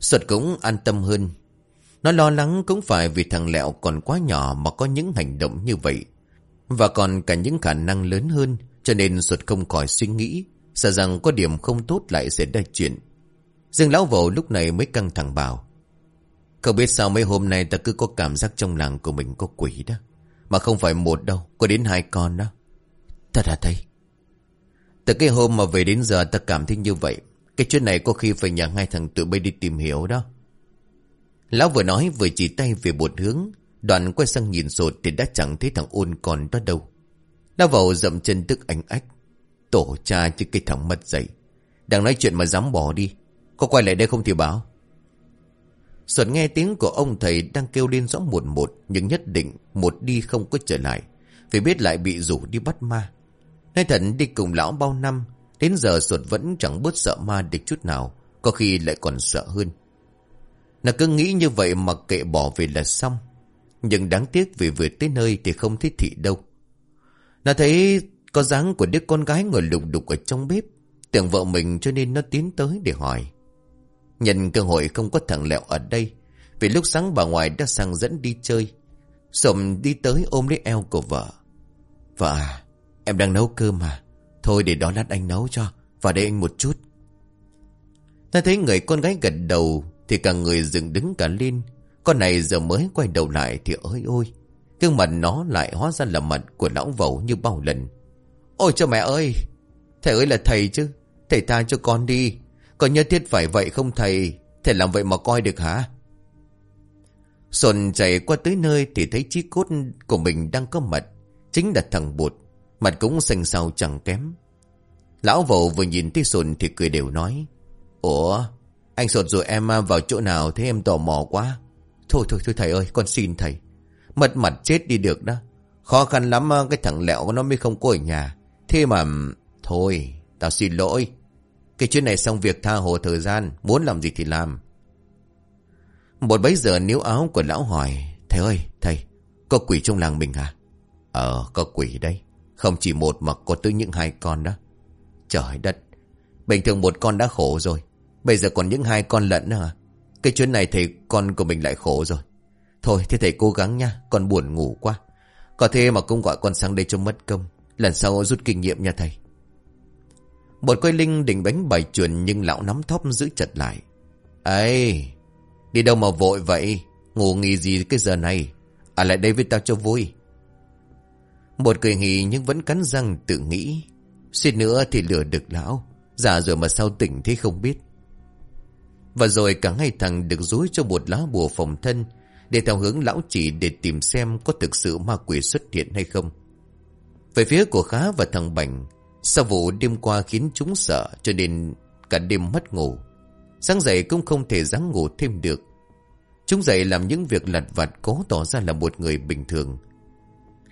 Sột cũng an tâm hơn. Nó lo lắng cũng phải vì thằng Lẹo còn quá nhỏ mà có những hành động như vậy. Và còn cả những khả năng lớn hơn, Cho nên ruột không khỏi suy nghĩ, Sợ rằng có điểm không tốt lại sẽ ra chuyện. Dương lão vầu lúc này mới căng thẳng bảo Không biết sao mấy hôm nay ta cứ có cảm giác trong làng của mình có quỷ đó? Mà không phải một đâu, Có đến hai con đó Thật hả thầy Từ cái hôm mà về đến giờ ta cảm thấy như vậy, Cái chuyện này có khi phải nhờ hai thằng tụi bay đi tìm hiểu đó Lão vừa nói vừa chỉ tay về một hướng, Đoạn quay sang nhìn sột thì đã chẳng thấy thằng ôn còn đó đâu. Lão vào dậm chân tức ánh ách. Tổ cha chứ cái thằng mất dậy. Đang nói chuyện mà dám bỏ đi. Có quay lại đây không thì báo. Xuân nghe tiếng của ông thầy đang kêu lên rõ một một. Nhưng nhất định một đi không có trở lại. Vì biết lại bị rủ đi bắt ma. Nay thần đi cùng lão bao năm. Đến giờ Xuân vẫn chẳng bớt sợ ma được chút nào. Có khi lại còn sợ hơn. Nó cứ nghĩ như vậy mà kệ bỏ về là xong. Nhưng đáng tiếc vì vừa tới nơi thì không thấy thị đâu. Nó thấy có dáng của đứa con gái ngồi lục đục ở trong bếp. Tưởng vợ mình cho nên nó tiến tới để hỏi. Nhận cơ hội không có thằng Lẹo ở đây. Vì lúc sáng bà ngoại đã sang dẫn đi chơi. Sộm đi tới ôm lấy eo của vợ. Vợ à, em đang nấu cơm mà. Thôi để đó lát anh nấu cho. Vào đây anh một chút Ta thấy người con gái gật đầu Thì cả người dừng đứng cả lên Con này giờ mới quay đầu lại thì ơi ôi Cương mặt nó lại hóa ra là mặt của lão vẩu như bao lần Ôi cho mẹ ơi Thầy ơi là thầy chứ Thầy tha cho con đi còn nhất thiết phải vậy không thầy Thầy làm vậy mà coi được hả? Xuân chạy qua tới nơi Thì thấy chí cốt của mình đang có mặt, Chính là thằng bụt, Mặt cũng xanh xao chẳng kém. Lão vầu vừa nhìn thấy Xuân thì cười đều nói, Ủa, Anh sột rồi em vào chỗ nào Thế em tò mò quá. Thôi thôi thôi thầy ơi, con xin thầy. Mật mặt chết đi được đó. Khó khăn lắm, cái thằng lẹo nó mới không có ở nhà. Thế mà, Thôi, tao xin lỗi. Cái chuyện này xong việc tha hồ thời gian, Muốn làm gì thì làm. Một bấy giờ níu áo của lão hỏi, Thầy ơi, thầy, Có quỷ trong làng mình hả? Ờ có quỷ đấy, Không chỉ một mà có tới những hai con đó. Trời đất, Bình thường một con đã khổ rồi, Bây giờ còn những hai con lận nữa hả? Cái chuyện này thầy con của mình lại khổ rồi. Thôi, thế thầy cố gắng nha, Con buồn ngủ quá. Có thế mà cũng gọi con sang đây cho mất công, Lần sau rút kinh nghiệm nha thầy. Bột quay linh định bánh bài chuyện Nhưng lão nắm thóp giữ chặt lại. Ấy Đi đâu mà vội vậy? Ngủ nghỉ gì cái giờ này? À lại đây với tao cho vui. Bột cười hì nhưng vẫn cắn răng tự nghĩ. Suýt nữa thì lừa được lão. Giả rồi mà sao tỉnh thế không biết. Và rồi cả hai thằng được dối cho bột lá bùa phòng thân Để theo hướng lão chỉ để tìm xem có thực sự ma quỷ xuất hiện hay không. Về phía của Khá và thằng Bảnh sau vụ đêm qua khiến chúng sợ, cho nên cả đêm mất ngủ. Sáng dậy cũng không thể dám ngủ thêm được. Chúng dậy làm những việc lặt vặt cố tỏ ra là một người bình thường.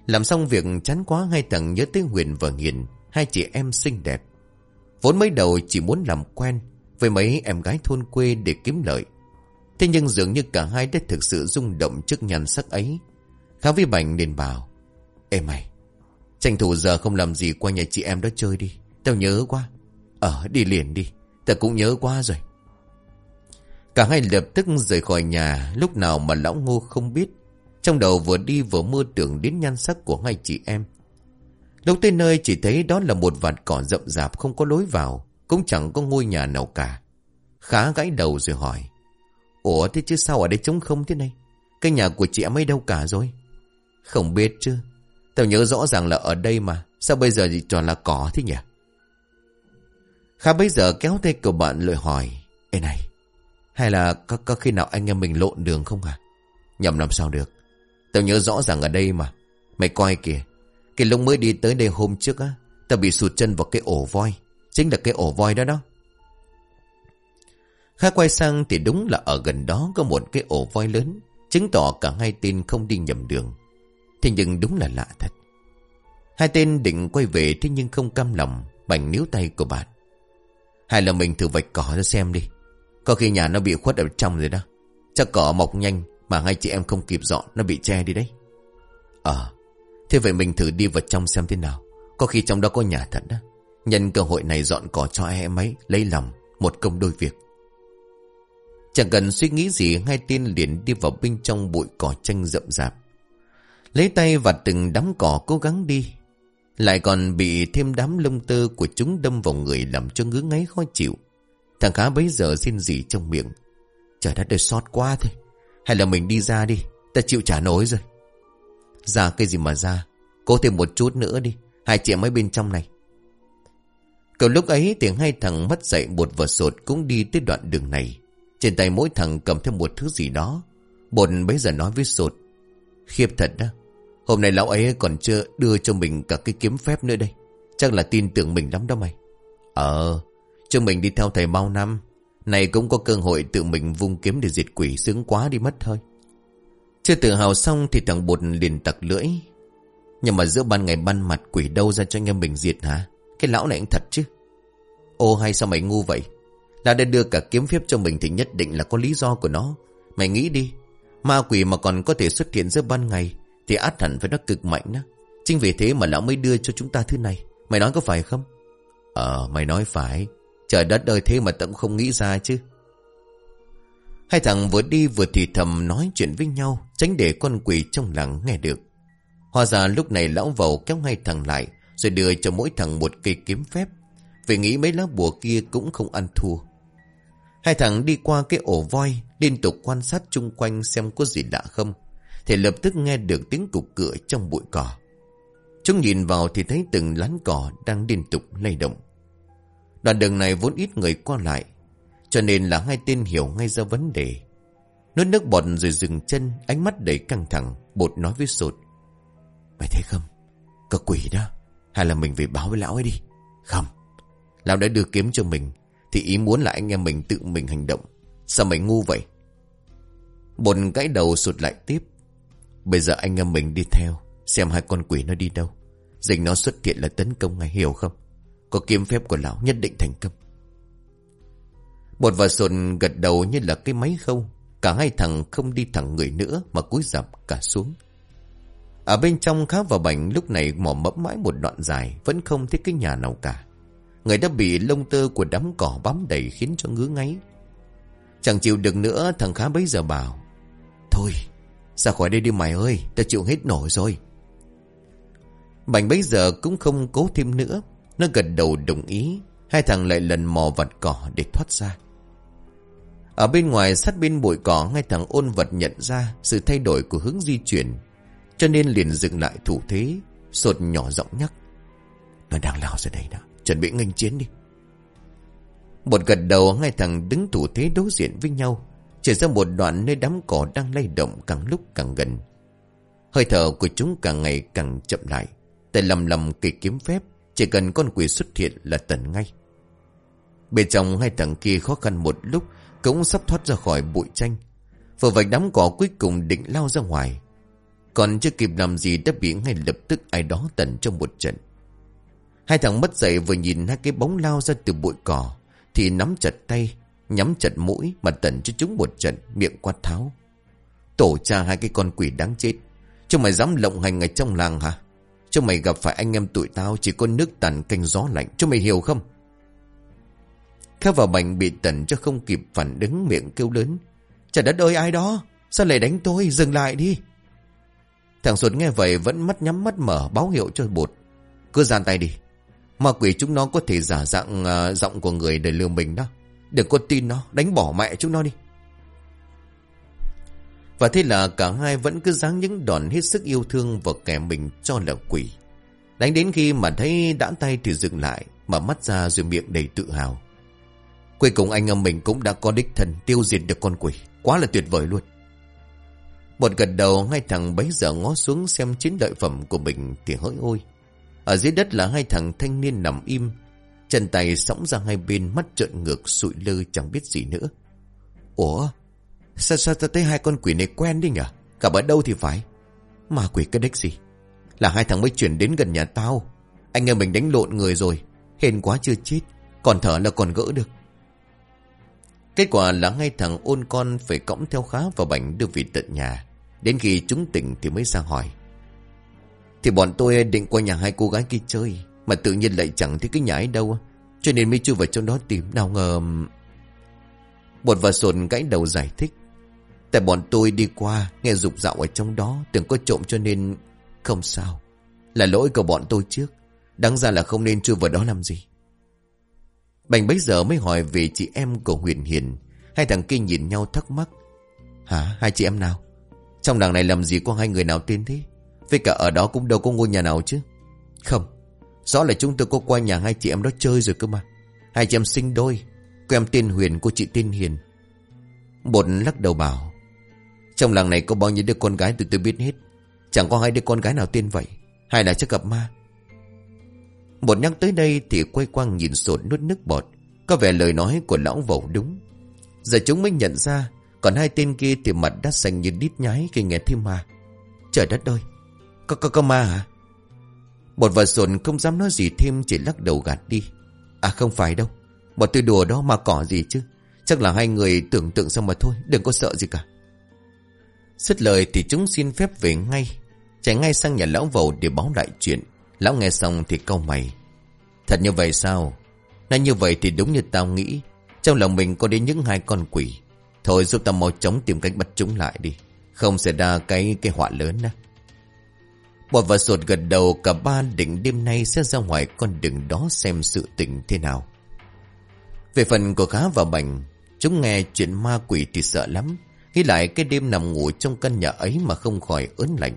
Làm xong việc chán quá, hai thằng nhớ tới Huyền và Hiền Hai chị em xinh đẹp. Vốn mới đầu chỉ muốn làm quen Với mấy em gái thôn quê để kiếm lợi. Thế nhưng dường như cả hai đã thực sự rung động trước nhan sắc ấy. Khá vi bảnh nên bảo, Ê mày Tranh thủ giờ không làm gì qua nhà chị em đó chơi đi. Tao nhớ quá. Ờ đi liền đi. Tao cũng nhớ quá rồi. Cả hai lập tức rời khỏi nhà. Lúc nào mà lão ngô không biết, Trong đầu vừa đi vừa mơ tưởng đến nhan sắc của hai chị em. Lúc tới nơi chỉ thấy đó là một vạt cỏ rậm rạp không có lối vào, Cũng chẳng có ngôi nhà nào cả. Khá gãy đầu rồi hỏi, Ủa, thế chứ sao ở đây trống không thế này? Cái nhà của chị em ấy đâu cả rồi? Không biết chứ. Tao nhớ rõ ràng là ở đây mà. Sao bây giờ chỉ toàn là cỏ thế nhỉ? Kha bây giờ kéo tay cậu bạn lời hỏi Ê này Hay là có, có khi nào anh em mình lộn đường không à? Nhầm làm sao được. Tao nhớ rõ ràng ở đây mà. Mày coi kìa. Cái lúc mới đi tới đây hôm trước á Tao bị sụt chân vào cái ổ voi. Chính là cái ổ voi đó đó. Kha quay sang thì đúng là ở gần đó có một cái ổ voi lớn Chứng tỏ cả hai tên không đi nhầm đường. Thế nhưng đúng là lạ thật. Hai tên định quay về thế nhưng không cam lòng, Bành níu tay của bạn. Hay là mình thử vạch cỏ ra xem đi. Có khi nhà nó bị khuất ở trong rồi đó. Chắc cỏ mọc nhanh Mà hai chị em không kịp dọn, Nó bị che đi đấy. Ờ Thế vậy mình thử đi vào trong xem thế nào. Có khi trong đó có nhà thật đó. Nhân cơ hội này dọn cỏ cho em ấy, Lấy lòng, Một công đôi việc. Chẳng cần suy nghĩ gì, Hai tên liền đi vào bên trong bụi cỏ tranh rậm rạp. Lấy tay và từng đám cỏ cố gắng đi Lại còn bị thêm đám lông tơ của chúng đâm vào người Làm cho ngứa ngáy khó chịu Thằng khá bấy giờ xin gì trong miệng Trời đất ơi sót quá thôi Hay là mình đi ra đi, Ta chịu trả nổi rồi Ra cái gì mà ra, Cố thêm một chút nữa đi, Hai chị mấy bên trong này Cậu lúc ấy tiếng hai thằng mất dậy bột và sột cũng đi tới đoạn đường này. Trên tay mỗi thằng cầm thêm một thứ gì đó. Bột bấy giờ nói với sột. Khiếp thật đó. Hôm nay lão ấy còn chưa đưa cho mình cả cái kiếm phép nữa đây. Chắc là tin tưởng mình lắm đó mày. Ờ, cho mình đi theo thầy bao năm. Này cũng có cơ hội tự mình vung kiếm để diệt quỷ sướng quá đi mất thôi. Chưa tự hào xong thì thằng bột liền tặc lưỡi. Nhưng mà giữa ban ngày ban mặt quỷ đâu ra cho anh em mình diệt hả? Cái lão này anh thật chứ. Ô hay sao mày ngu vậy? Là đã đưa cả kiếm phép cho mình thì nhất định là có lý do của nó. Mày nghĩ đi. Ma quỷ mà còn có thể xuất hiện giữa ban ngày thì át hẳn phải nó cực mạnh đó. Chính vì thế mà lão mới đưa cho chúng ta thứ này. Mày nói có phải không? Ờ, mày nói phải. Trời đất đời thế mà tao cũng không nghĩ ra chứ. Hai thằng vừa đi vừa thì thầm nói chuyện với nhau, tránh để con quỷ trong làng nghe được. Hóa ra lúc này lão vầu kéo hai thằng lại, rồi đưa cho mỗi thằng một cây kiếm phép. Vì nghĩ mấy lá bùa kia cũng không ăn thua Hai thằng đi qua cái ổ voi Liên tục quan sát chung quanh xem có gì lạ không thì lập tức nghe được tiếng cục cửa trong bụi cỏ. Chúng nhìn vào thì thấy từng lán cỏ đang liên tục lay động. Đoạn đường này vốn ít người qua lại, Cho nên là hai tên hiểu ngay ra vấn đề. Nuốt nước bọt rồi dừng chân, Ánh mắt đầy căng thẳng, Bột nói với sột. Mày thấy không? Có quỷ đó. Hay là mình về báo với lão ấy đi. Không. Lão đã đưa kiếm cho mình, Thì ý muốn là anh em mình tự mình hành động. Sao mày ngu vậy? Bột gãy đầu sụt lại tiếp. Bây giờ anh em mình đi theo, Xem hai con quỷ nó đi đâu. Dịch nó xuất hiện là tấn công ngay hiểu không? Có kiếm phép của lão nhất định thành công. Bột và sồn gật đầu như là cái máy không Cả hai thằng không đi thẳng người nữa Mà cúi dập cả xuống. Ở bên trong khá và bảnh lúc này mò mẫm mãi một đoạn dài, Vẫn không thấy cái nhà nào cả. Người đã bị lông tơ của đám cỏ bám đầy Khiến cho ngứa ngáy. Chẳng chịu được nữa, thằng khá bấy giờ bảo, Thôi ra khỏi đây đi mày ơi Ta chịu hết nổi rồi Bành bấy giờ cũng không cố thêm nữa Nó gật đầu đồng ý Hai thằng lại lần mò vặt cỏ để thoát ra ở bên ngoài sát bên bụi cỏ ngay thằng ôn vật nhận ra sự thay đổi của hướng di chuyển. Cho nên liền dừng lại thủ thế, sột nhỏ giọng nhắc. Nó đang lao ra đây đó, chuẩn bị nghênh chiến đi. Một gật đầu ngay thằng đứng thủ thế đối diện với nhau. Chỉ ra một đoạn nơi đám cỏ đang lay động càng lúc càng gần. Hơi thở của chúng càng ngày càng chậm lại. Tay lầm lầm kỳ kiếm phép, chỉ cần con quỷ xuất hiện là tần ngay. Bên trong hai thằng kia khó khăn một lúc cũng sắp thoát ra khỏi bụi tranh. Vừa vạch đám cỏ cuối cùng định lao ra ngoài. Còn chưa kịp làm gì đã bị ngay lập tức ai đó tần trong một trận. Hai thằng mất dậy vừa nhìn hai cái bóng lao ra từ bụi cỏ. Thì nắm chặt tay, nhắm chặt mũi mà tần cho chúng một trận miệng quát tháo. Tổ cha hai cái con quỷ đáng chết. Chúng mày dám lộng hành ở trong làng hả? Chúng mày gặp phải anh em tụi tao chỉ có nước tàn canh gió lạnh. Chúng mày hiểu không? Khá vào bành bị tần cho không kịp phản đứng miệng kêu lớn. Trời đất ơi ai đó? Sao lại đánh tôi? Dừng lại đi. Thằng Xuân nghe vậy vẫn mắt nhắm mắt mở báo hiệu cho bột. Cứ gian tay đi. Ma quỷ chúng nó có thể giả dạng uh, giọng của người để lừa mình đó. Đừng có tin nó, đánh bỏ mẹ chúng nó đi. Và thế là cả hai vẫn cứ giáng những đòn hết sức yêu thương vào kẻ mình cho là quỷ. Đánh đến khi mà thấy đã tay thì dừng lại, mà mắt ra rồi miệng đầy tự hào. Cuối cùng anh em mình cũng đã có đích thần tiêu diệt được con quỷ. Quá là tuyệt vời luôn. Một gật đầu hai thằng bấy giờ ngó xuống xem chiến lợi phẩm của mình thì hỡi ôi. Ở dưới đất là hai thằng thanh niên nằm im. Chân tay sóng ra hai bên, mắt trợn ngược, sụi lơ, chẳng biết gì nữa. Ủa? Sao sao ta thấy hai con quỷ này quen đi nhỉ? Gặp ở đâu thì phải. mà quỷ cái đếch gì? Là hai thằng mới chuyển đến gần nhà tao. Anh em mình đánh lộn người rồi. Hên quá chưa chết. Còn thở là còn gỡ được. Kết quả là ngay thằng ôn con phải cõng theo khá và bảnh đưa vị tận nhà. Đến khi chúng tỉnh thì mới ra hỏi. Thì bọn tôi định qua nhà hai cô gái kia chơi. Mà tự nhiên lại chẳng thấy cái nhà ấy đâu. Cho nên mới chui vào trong đó tìm. Nào ngờ... Bột và sồn gãy đầu giải thích. Tại bọn tôi đi qua, nghe dục dạo ở trong đó, tưởng có trộm cho nên... Không sao. Là lỗi của bọn tôi trước. Đáng ra là không nên chui vào đó làm gì. Bành bấy giờ mới hỏi về chị em của Huyền Hiền. Hai thằng kia nhìn nhau thắc mắc. Hả? Hai chị em nào? Trong làng này làm gì có hai người nào tên thế? Với cả ở đó cũng đâu có ngôi nhà nào chứ. Không. Rõ là chúng tôi có qua nhà hai chị em đó chơi rồi cơ mà. Hai chị em sinh đôi. Cô em tên Huyền, cô chị tên Hiền. Bột lắc đầu bảo. Trong làng này có bao nhiêu đứa con gái tụi tôi biết hết. Chẳng có hai đứa con gái nào tên vậy. hay là chắc gặp ma. Bột nhắc tới đây thì quay quang nhìn sột nuốt nước bọt. Có vẻ lời nói của lão vẩu đúng. Giờ chúng mới nhận ra, còn hai tên kia thì mặt đắt xanh như đít nhái khi nghe thêm ma. Trời đất ơi, có, có, có ma hả? Một và sồn không dám nói gì thêm chỉ lắc đầu gạt đi. À không phải đâu, một tôi đùa đó mà cỏ gì chứ. Chắc là hai người tưởng tượng xong mà thôi, đừng có sợ gì cả. Xứt lời thì chúng xin phép về ngay, chạy ngay sang nhà lão vầu để báo lại chuyện. Lão nghe xong thì câu mày. Thật như vậy sao? Nói như vậy thì đúng như tao nghĩ. Trong lòng mình có đến những hai con quỷ. Thôi giúp tao mau chóng tìm cách bắt chúng lại đi. Không sẽ ra cái cái họa lớn đó. Bọt và sột gật đầu cả ba định đêm nay sẽ ra ngoài con đường đó xem sự tình thế nào. Về phần của khá và bành, chúng nghe chuyện ma quỷ thì sợ lắm. Nghĩ lại cái đêm nằm ngủ trong căn nhà ấy mà không khỏi ớn lạnh.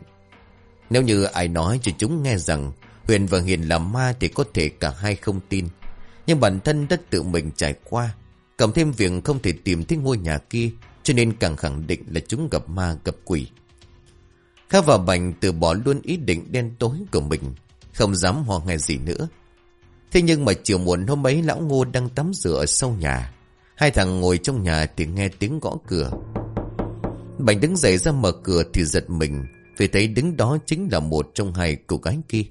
Nếu như ai nói cho chúng nghe rằng Huyền và Hiền là ma thì có thể cả hai không tin. Nhưng bản thân đã tự mình trải qua. Cộng thêm việc không thể tìm thấy ngôi nhà kia cho nên càng khẳng định là chúng gặp ma gặp quỷ. Khá và Bành từ bỏ luôn ý định đen tối của mình. Không dám ho nghe gì nữa. Thế nhưng mà chiều muộn hôm ấy lão ngô đang tắm rửa ở sau nhà. Hai thằng ngồi trong nhà thì nghe tiếng gõ cửa. Bành đứng dậy ra mở cửa thì giật mình. Vì thấy đứng đó chính là một trong hai cô gái kia.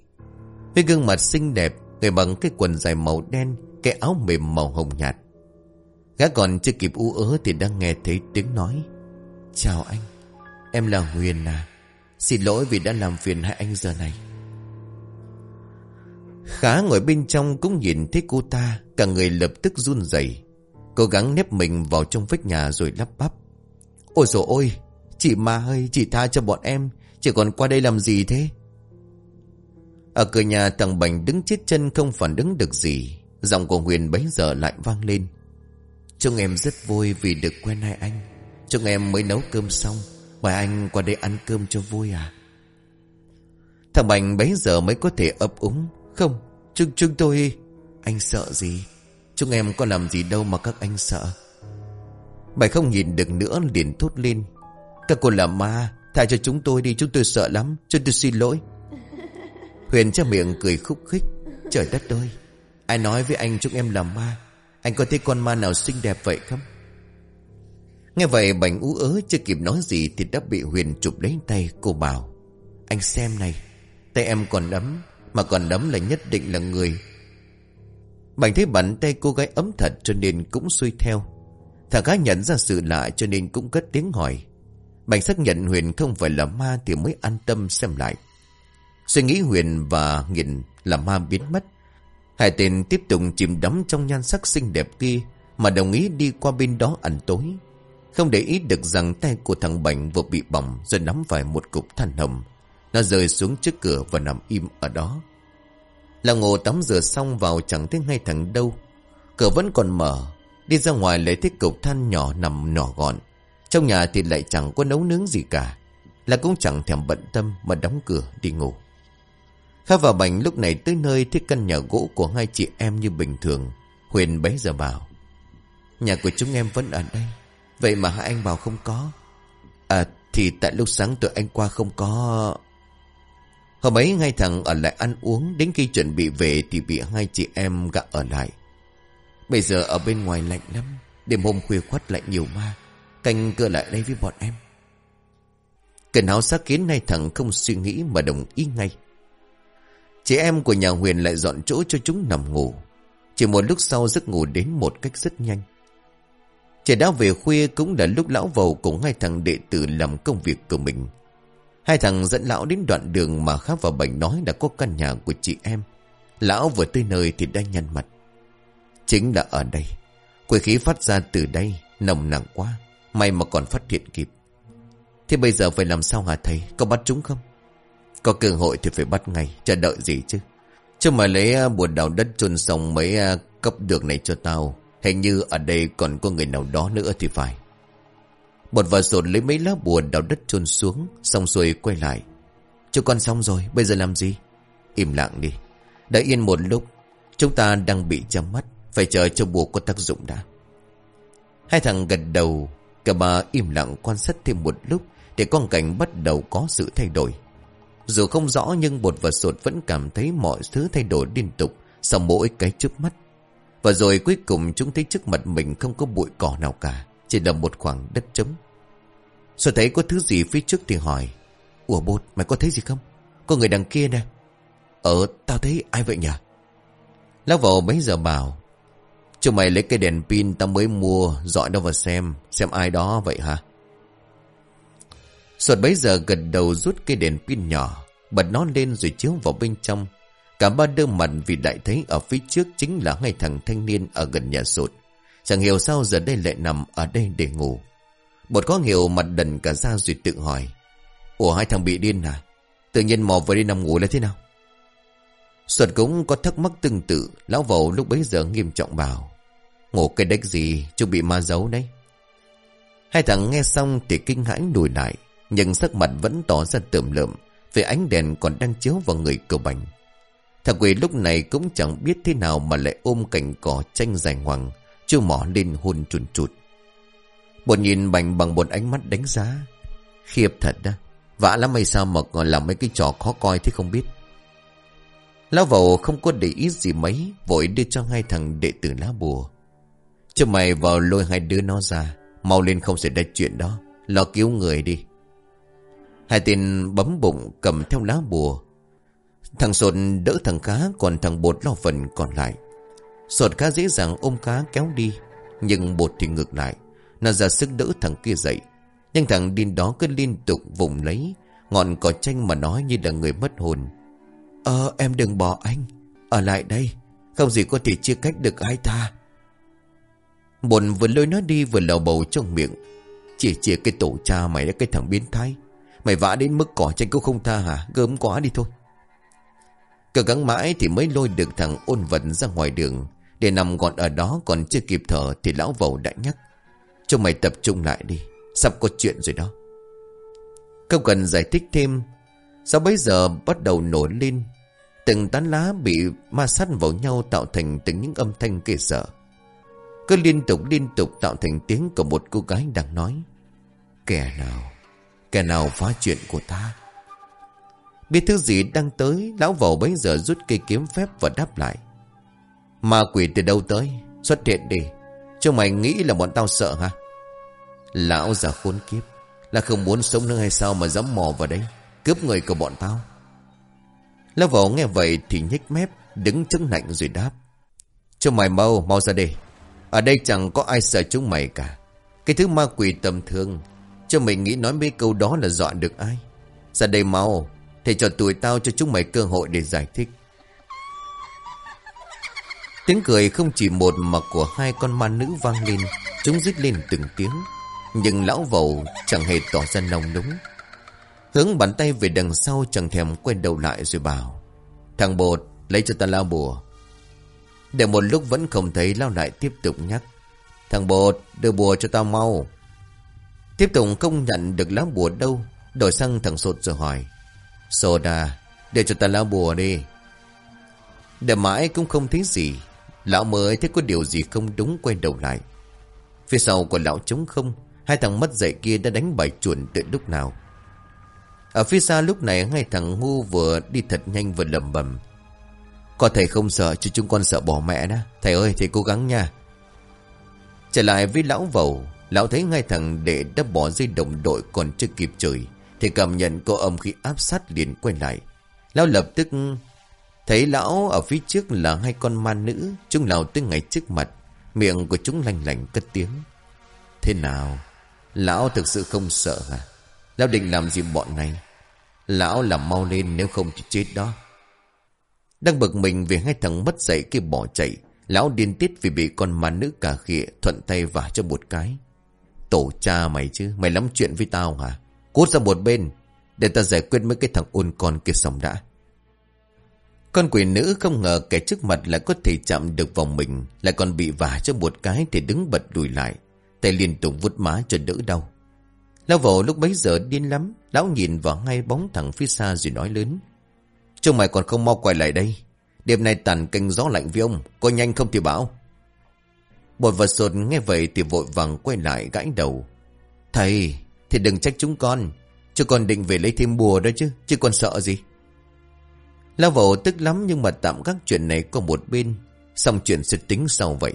Với gương mặt xinh đẹp, người bằng cái quần dài màu đen, cái áo mềm màu hồng nhạt. Gã còn chưa kịp u ớ thì đang nghe thấy tiếng nói. Chào anh, em là Huyền à. Xin lỗi vì đã làm phiền hai anh giờ này. Khá ngồi bên trong cũng nhìn thấy cô ta, cả người lập tức run rẩy, Cố gắng nếp mình vào trong vách nhà rồi lắp bắp. Ôi dồi ôi, chị ma ơi, chị tha cho bọn em, chị còn qua đây làm gì thế? Ở cửa nhà thằng Bành đứng chết chân không phản ứng được gì. Giọng của Huyền bấy giờ lại vang lên. Chúng em rất vui vì được quen hai anh. Chúng em mới nấu cơm xong. Mời anh qua đây ăn cơm cho vui à? Thằng Bành bấy giờ mới có thể ấp úng. Không, chúng, chúng tôi... Anh sợ gì? Chúng em có làm gì đâu mà các anh sợ. Bành không nhìn được nữa liền thốt lên. Các cô là ma, tha cho chúng tôi đi, chúng tôi sợ lắm, chúng tôi xin lỗi. Huyền che miệng cười khúc khích. Trời đất ơi, ai nói với anh chúng em là ma? Anh có thấy con ma nào xinh đẹp vậy không? Nghe vậy bành ú ớ chưa kịp nói gì thì đã bị Huyền chụp lấy tay cô bảo. Anh xem này, tay em còn đấm, mà còn đấm là nhất định là người. Bành thấy bàn tay cô gái ấm thật cho nên cũng xuôi theo. Thằng gái nhận ra sự lạ cho nên cũng cất tiếng hỏi. Bành xác nhận Huyền không phải là ma thì mới an tâm xem lại. Suy nghĩ Huyền và Nghiền là ma biến mất. Hai tên tiếp tục chìm đắm trong nhan sắc xinh đẹp kia mà đồng ý đi qua bên đó ăn tối. Không để ý được rằng tay của thằng bảnh vừa bị bỏng rồi nắm phải một cục than hầm. Nó rơi xuống trước cửa và nằm im ở đó. Là ngộ tắm rửa xong vào chẳng thấy ngay thằng đâu. Cửa vẫn còn mở. Đi ra ngoài lấy thấy cục than nhỏ nằm nhỏ gọn. Trong nhà thì lại chẳng có nấu nướng gì cả. Là cũng chẳng thèm bận tâm mà đóng cửa đi ngủ. Khá vào Bành lúc này tới nơi thấy căn nhà gỗ của hai chị em như bình thường. Huyền bấy giờ bảo. Nhà của chúng em vẫn ở đây. Vậy mà hai anh bảo không có. À thì tại lúc sáng tụi anh qua không có... Hôm ấy ngay thằng ở lại ăn uống, Đến khi chuẩn bị về thì bị hai chị em gặp ở lại Bây giờ ở bên ngoài lạnh lắm, Đêm hôm khuya khuất lại nhiều ma, Canh cửa lại đây với bọn em Cần áo xác kiến nay thằng không suy nghĩ mà đồng ý ngay Chị em của nhà Huyền lại dọn chỗ cho chúng nằm ngủ. Chỉ một lúc sau giấc ngủ đến một cách rất nhanh. Trời đã về khuya cũng là lúc lão vầu cùng hai thằng đệ tử làm công việc của mình. Hai thằng dẫn lão đến đoạn đường mà Khá và Bệnh nói đã có căn nhà của chị em. Lão vừa tới nơi thì đã nhăn mặt. Chính là ở đây. Quỷ khí phát ra từ đây, nồng nặng quá. May mà còn phát hiện kịp. Thế bây giờ phải làm sao hả thầy? Có bắt chúng không? Có cơ hội thì phải bắt ngay, chờ đợi gì chứ. Chứ mà lấy à, bùa đào đất chôn xong mấy à, cấp đường này cho tao. Hình như ở đây còn có người nào đó nữa thì phải. Bột và sột lấy mấy lá bùa đào đất chôn xuống, xong xuôi quay lại. Cho con xong rồi, bây giờ làm gì? Im lặng đi. Đã yên một lúc, chúng ta đang bị chăm mắt, phải chờ cho bùa có tác dụng đã. Hai thằng gật đầu, cả ba im lặng quan sát thêm một lúc để con cảnh bắt đầu có sự thay đổi. Dù không rõ nhưng bột và sột vẫn cảm thấy mọi thứ thay đổi liên tục sau mỗi cái chớp mắt. Và rồi cuối cùng chúng thấy trước mặt mình không có bụi cỏ nào cả, chỉ là một khoảng đất trống. Sột thấy có thứ gì phía trước thì hỏi, Ủa bột, mày có thấy gì không? Có người đằng kia nè. Ờ, tao thấy ai vậy nhỉ? Lão vào mấy giờ bảo, Chúng mày lấy cái đèn pin tao mới mua, dọi đâu vào xem, xem ai đó vậy hả? Suột bấy giờ gật đầu rút cây đèn pin nhỏ, bật nó lên rồi chiếu vào bên trong. Cả ba đưa mặt vì đại thấy ở phía trước chính là hai thằng thanh niên ở gần nhà sụt. Chẳng hiểu sao giờ đây lại nằm ở đây để ngủ. Một có hiểu mặt đần cả ra duy tự hỏi. Ủa, hai thằng bị điên à? Tự nhiên mò vừa đi nằm ngủ là thế nào sột cũng có thắc mắc tương tự, Lão vầu lúc bấy giờ nghiêm trọng bảo, Ngủ cái đếch gì, Chú bị ma giấu đấy Hai thằng nghe xong thì kinh hãi lùi lại, Nhưng sắc mặt vẫn tỏ ra tượm lợm, Vì ánh đèn còn đang chiếu vào người cầu bành Thằng quỷ lúc này cũng chẳng biết thế nào Mà lại ôm cành cỏ tranh dài hoàng Chưa mỏ lên hôn chuồn chụt Bột nhìn bành bằng một ánh mắt đánh giá. Khiếp thật đó Vã lắm hay sao mà còn làm mấy cái trò khó coi thế không biết. Lão vầu không có để ý gì mấy, Vội đưa cho hai thằng đệ tử lá bùa. Cho mày vào lôi hai đứa nó ra, Mau lên không xảy ra chuyện đó, Lo cứu người đi. Hai tên bấm bụng cầm theo lá bùa Thằng sột đỡ thằng cá, Còn thằng bột lo phần còn lại. Sột khá dễ dàng ôm cá kéo đi, Nhưng bột thì ngược lại. Nó ra sức đỡ thằng kia dậy. Nhưng thằng điên đó cứ liên tục vùng lấy. Ngọn cỏ tranh mà nói như là người mất hồn. Ờ em đừng bỏ anh. Ở lại đây. Không gì có thể chia cách được ai ta. Bột vừa lôi nó đi vừa lầu bầu trong miệng. Chỉ chia cái tổ cha mày đã cái thằng biến thái. Mày vã đến mức cỏ tranh cũng không tha hả? Gớm quá đi thôi cơ gắng mãi thì mới lôi được thằng ôn vận ra ngoài đường. Để nằm gọn ở đó còn chưa kịp thở Thì lão vầu đã nhắc. Cho mày tập trung lại đi, Sắp có chuyện rồi đó. Không cần giải thích thêm Sau bấy giờ bắt đầu nổi lên? Từng tán lá bị ma sát vào nhau Tạo thành từng những âm thanh kề sợ. Cứ liên tục liên tục tạo thành tiếng của một cô gái đang nói. Kẻ nào Kẻ nào phá chuyện của ta? Biết thứ gì đang tới, Lão vầu bấy giờ rút cây kiếm phép và đáp lại. Ma quỷ từ đâu tới? Xuất hiện đi. Cho mày nghĩ là bọn tao sợ hả? Lão già khốn kiếp, Là không muốn sống nữa hay sao mà dám mò vào đấy, Cướp người của bọn tao? Lão vầu nghe vậy thì nhếch mép, Đứng chứng lạnh rồi đáp. Cho mày mau mau ra đây. Ở đây chẳng có ai sợ chúng mày cả. Cái thứ ma quỷ tầm thường, Cho mày nghĩ nói mấy câu đó là dọa được ai? Ra đây mau Thầy cho tụi tao cho chúng mày cơ hội để giải thích. Tiếng cười không chỉ một mà của hai con ma nữ vang lên, Chúng rít lên từng tiếng. Nhưng lão vầu chẳng hề tỏ ra nồng núng. Hướng bàn tay về đằng sau chẳng thèm quay đầu lại rồi bảo, Thằng bột, lấy cho ta lao bùa. Để một lúc vẫn không thấy lao lại tiếp tục nhắc, Thằng bột, đưa bùa cho tao mau. Tiếp tục không nhận được lá bùa đâu, Đổi sang thằng sột rồi hỏi Soda, Để cho ta lão bùa đi. Để mãi cũng không thấy gì, Lão mới thấy có điều gì không đúng quay đầu lại. Phía sau của lão trống không, Hai thằng mất dậy kia đã đánh bài chuồn từ lúc nào. Ở phía xa lúc này, Hai thằng ngu vừa đi thật nhanh vừa lầm bầm. Có thầy không sợ chứ chúng con sợ bỏ mẹ đó? Thầy ơi, thầy cố gắng nha. Trở lại với lão vầu, Lão thấy hai thằng đệ đã bỏ dây đồng đội còn chưa kịp chửi. Thì cảm nhận cô âm khi áp sát liền quay lại. Lão lập tức Thấy lão ở phía trước là hai con ma nữ, Chúng lão tới ngay trước mặt. Miệng của chúng lành lành cất tiếng. Thế nào? Lão thực sự không sợ hả? Lão định làm gì bọn này? Lão làm mau lên nếu không thì chết đó. Đang bực mình vì hai thằng mất dậy kia bỏ chạy, Lão điên tiết vì bị con ma nữ cà khịa Thuận tay vả cho một cái. Tổ cha mày chứ, Mày lắm chuyện với tao hả? Cút ra một bên Để ta giải quyết mấy cái thằng ôn con kia xong đã con quỷ nữ không ngờ kẻ trước mặt lại có thể chạm được vào mình, lại còn bị vả cho một cái thì đứng bật đùi lại, tay liên tục vút má cho đỡ đau. Lão vổ lúc bấy giờ điên lắm, lão nhìn vào ngay bóng thằng phía xa rồi nói lớn. Chúng mày còn không mau quay lại đây, đêm nay tàn canh gió lạnh với ông, coi nhanh không thì bảo. Bột vật sột nghe vậy thì vội vàng quay lại gãi đầu. Thầy, thì đừng trách chúng con, chứ con định về lấy thêm bùa đó chứ, chứ con sợ gì. Lao vào tức lắm nhưng mà tạm gác chuyện này có một bên. Xong chuyện sẽ tính sau vậy.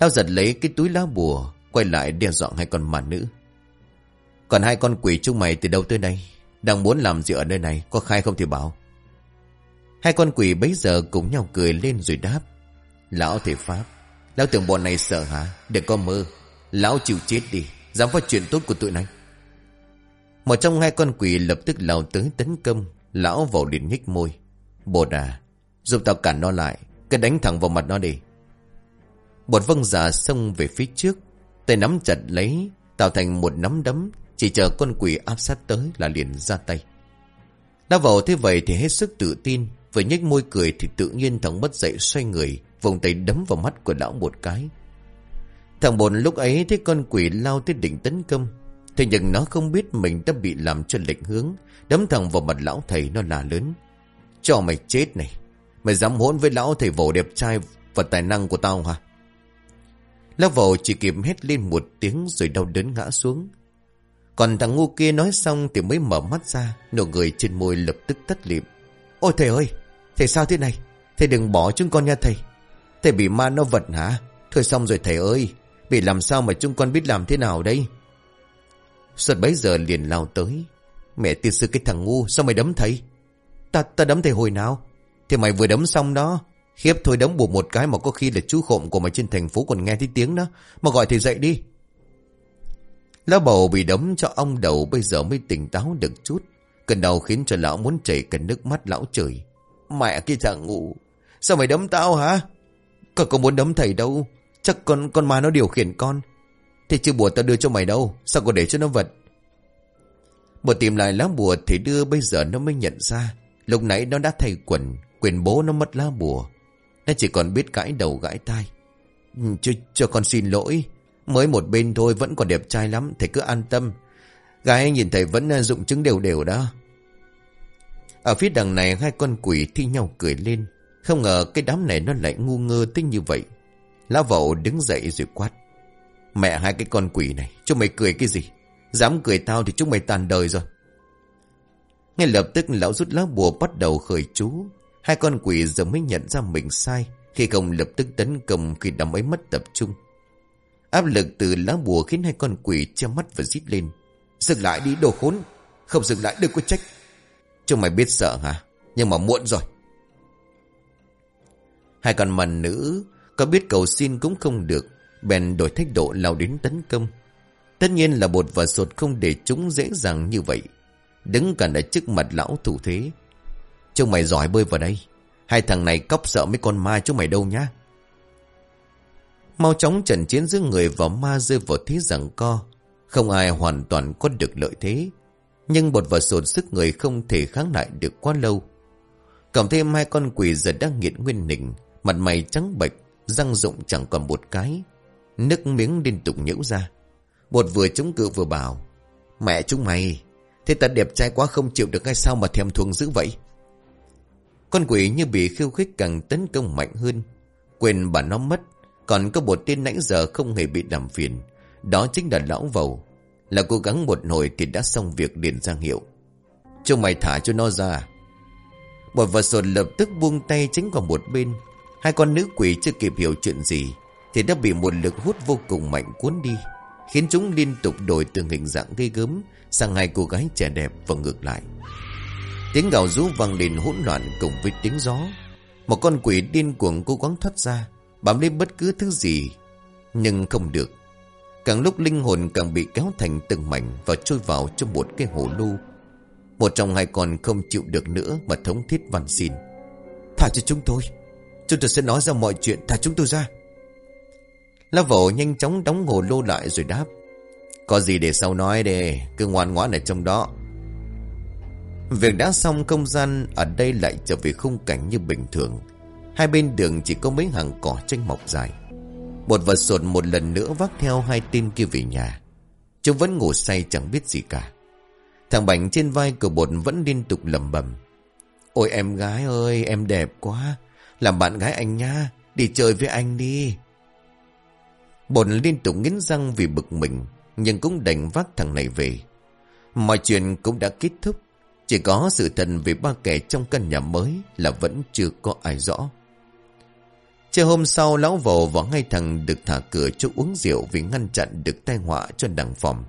Lao giật lấy cái túi lá bùa, quay lại đe dọa hai con mà nữ. Còn hai con quỷ chúng mày từ đâu tới đây? Đang muốn làm gì ở nơi này, có khai không thì bảo. Hai con quỷ bấy giờ cùng nhau cười lên rồi đáp. Lão thể Pháp, lão tưởng bọn này sợ hả? Đừng có mơ. Lão chịu chết đi, dám phát chuyện tốt của tụi này. Một trong hai con quỷ lập tức lao tới tấn công, lão vào liền nhích môi. Bột à Giúp tao cản nó lại Cứ đánh thẳng vào mặt nó đi. Bột vâng giả xông về phía trước Tay nắm chặt lấy Tạo thành một nắm đấm Chỉ chờ con quỷ áp sát tới là liền ra tay. Đã vào thế vậy thì hết sức tự tin Vừa nhếch môi cười thì tự nhiên thằng mất dậy xoay người vòng tay đấm vào mắt của lão một cái. Thằng bồn lúc ấy thấy con quỷ lao tới đỉnh tấn công Thế nhưng nó không biết mình đã bị làm cho lệch hướng. Đấm thẳng vào mặt lão thầy nó là lớn. Cho mày chết này. Mày dám hỗn với lão thầy vổ đẹp trai Và tài năng của tao hả? Lão vổ chỉ kịp hét lên một tiếng Rồi đau đớn ngã xuống. Còn thằng ngu kia nói xong Thì mới mở mắt ra, Nụ người trên môi lập tức tắt liệm Ôi thầy ơi, Thầy sao thế này? Thầy đừng bỏ chúng con nha thầy. Thầy bị ma nó vật hả? Thôi xong rồi thầy ơi, Bị làm sao mà chúng con biết làm thế nào đây? Suốt bấy giờ liền lao tới. Mẹ tiên sư cái thằng ngu, Sao mày đấm thầy? Ta ta đấm thầy hồi nào? Thì mày vừa đấm xong đó. Khiếp, thôi đấm buộc một cái mà có khi là chú khộm của mày trên thành phố còn nghe thấy tiếng đó. Mà gọi thầy dậy đi. Lão bầu bị đấm cho ông đầu bây giờ mới tỉnh táo được chút. Cơn đau khiến cho lão muốn chảy cả nước mắt lão trời. Mẹ cái thằng ngu, Sao mày đấm tao hả? Con có muốn đấm thầy đâu. Chắc con con ma nó điều khiển con. Thì chưa bùa tao đưa cho mày đâu? Sao còn để cho nó vật? Một tìm lại lá bùa thì đưa bây giờ nó mới nhận ra. Lúc nãy nó đã thay quần Quyền bố nó mất lá bùa. Nó chỉ còn biết gãi đầu gãi tai. Ừ, cho, cho con xin lỗi. Mới một bên thôi vẫn còn đẹp trai lắm Thầy cứ an tâm. Gái nhìn thầy vẫn à, dụng chứng đều đều đó. Ở phía đằng này hai con quỷ thi nhau cười lên. Không ngờ cái đám này nó lại ngu ngơ tính như vậy. Lão vậu đứng dậy rồi quát. Mẹ hai cái con quỷ này, chúng mày cười cái gì? Dám cười tao thì chúng mày tàn đời rồi. Ngay lập tức lão rút lá bùa bắt đầu khởi chú. Hai con quỷ giờ mới nhận ra mình sai khi không lập tức tấn công khi đám ấy mất tập trung. Áp lực từ lá bùa khiến hai con quỷ che mắt và rít lên. Dừng lại đi đồ khốn. Không dừng lại đừng có trách. Chúng mày biết sợ hả? Nhưng mà muộn rồi. Hai con màn nữ có biết cầu xin cũng không được Bèn đổi thái độ lao đến tấn công. Tất nhiên là bột và sột không để chúng dễ dàng như vậy. Đứng cả ở trước mặt lão thủ thế. Chúng mày giỏi bơi vào đây. Hai thằng này cóc sợ mấy con ma chúng mày đâu nhá. Mau chóng trận chiến giữa người và ma rơi vào thế rằng co. Không ai hoàn toàn có được lợi thế. Nhưng bột và sột sức người không thể kháng lại được quá lâu. Cộng thêm hai con quỷ giờ đang nghiện nguyên nịnh, Mặt mày trắng bệch, răng rụng chẳng còn một cái. Nước miếng liên tục nhễu ra. Bột vừa chống cự vừa bảo. Mẹ chúng mày, thế ta đẹp trai quá không chịu được hay sao mà thèm thuồng dữ vậy? Con quỷ như bị khiêu khích càng tấn công mạnh hơn. Quên bà nó mất, còn có bột tên nãy giờ không hề bị làm phiền. Đó chính là lão vầu. Là cố gắng một hồi thì đã xong việc điện giang hiệu. Chúng mày thả cho nó ra. Bột và sột lập tức buông tay tránh vào một bên Hai con nữ quỷ chưa kịp hiểu chuyện gì thì đã bị một lực hút vô cùng mạnh cuốn đi, Khiến chúng liên tục đổi từ hình dạng gây gớm Sang hai cô gái trẻ đẹp và ngược lại. Tiếng gào rú vang lên hỗn loạn cùng với tiếng gió. Một con quỷ điên cuồng cố gắng thoát ra, Bám lên bất cứ thứ gì, Nhưng không được. Càng lúc linh hồn càng bị kéo thành từng mảnh Và trôi vào trong một cái hồ lô. Một trong hai con không chịu được nữa Mà thống thiết văn xin. Thả cho chúng tôi Chúng tôi sẽ nói ra mọi chuyện thả chúng tôi ra. Lão vổ nhanh chóng đóng hồ lô lại rồi đáp. Có gì để sau nói đi Cứ ngoan ngoãn ở trong đó. Việc đã xong không gian Ở đây lại trở về khung cảnh như bình thường. Hai bên đường chỉ có mấy hàng cỏ tranh mọc dài. Một vật sột một lần nữa vác theo hai tên kia về nhà. Chúng vẫn ngủ say chẳng biết gì cả. Thằng Bảnh trên vai của bột vẫn liên tục lầm bầm Ôi em gái ơi, em đẹp quá. Làm bạn gái anh nha Đi chơi với anh đi. Bồn liên tục nghiến răng vì bực mình, Nhưng cũng đành vác thằng này về. Mọi chuyện cũng đã kết thúc. Chỉ có sự thật về ba kẻ trong căn nhà mới Là vẫn chưa có ai rõ. Chiều hôm sau, lão vồ và ngay thằng được thả cửa cho uống rượu Vì ngăn chặn được tai họa cho đằng phòng.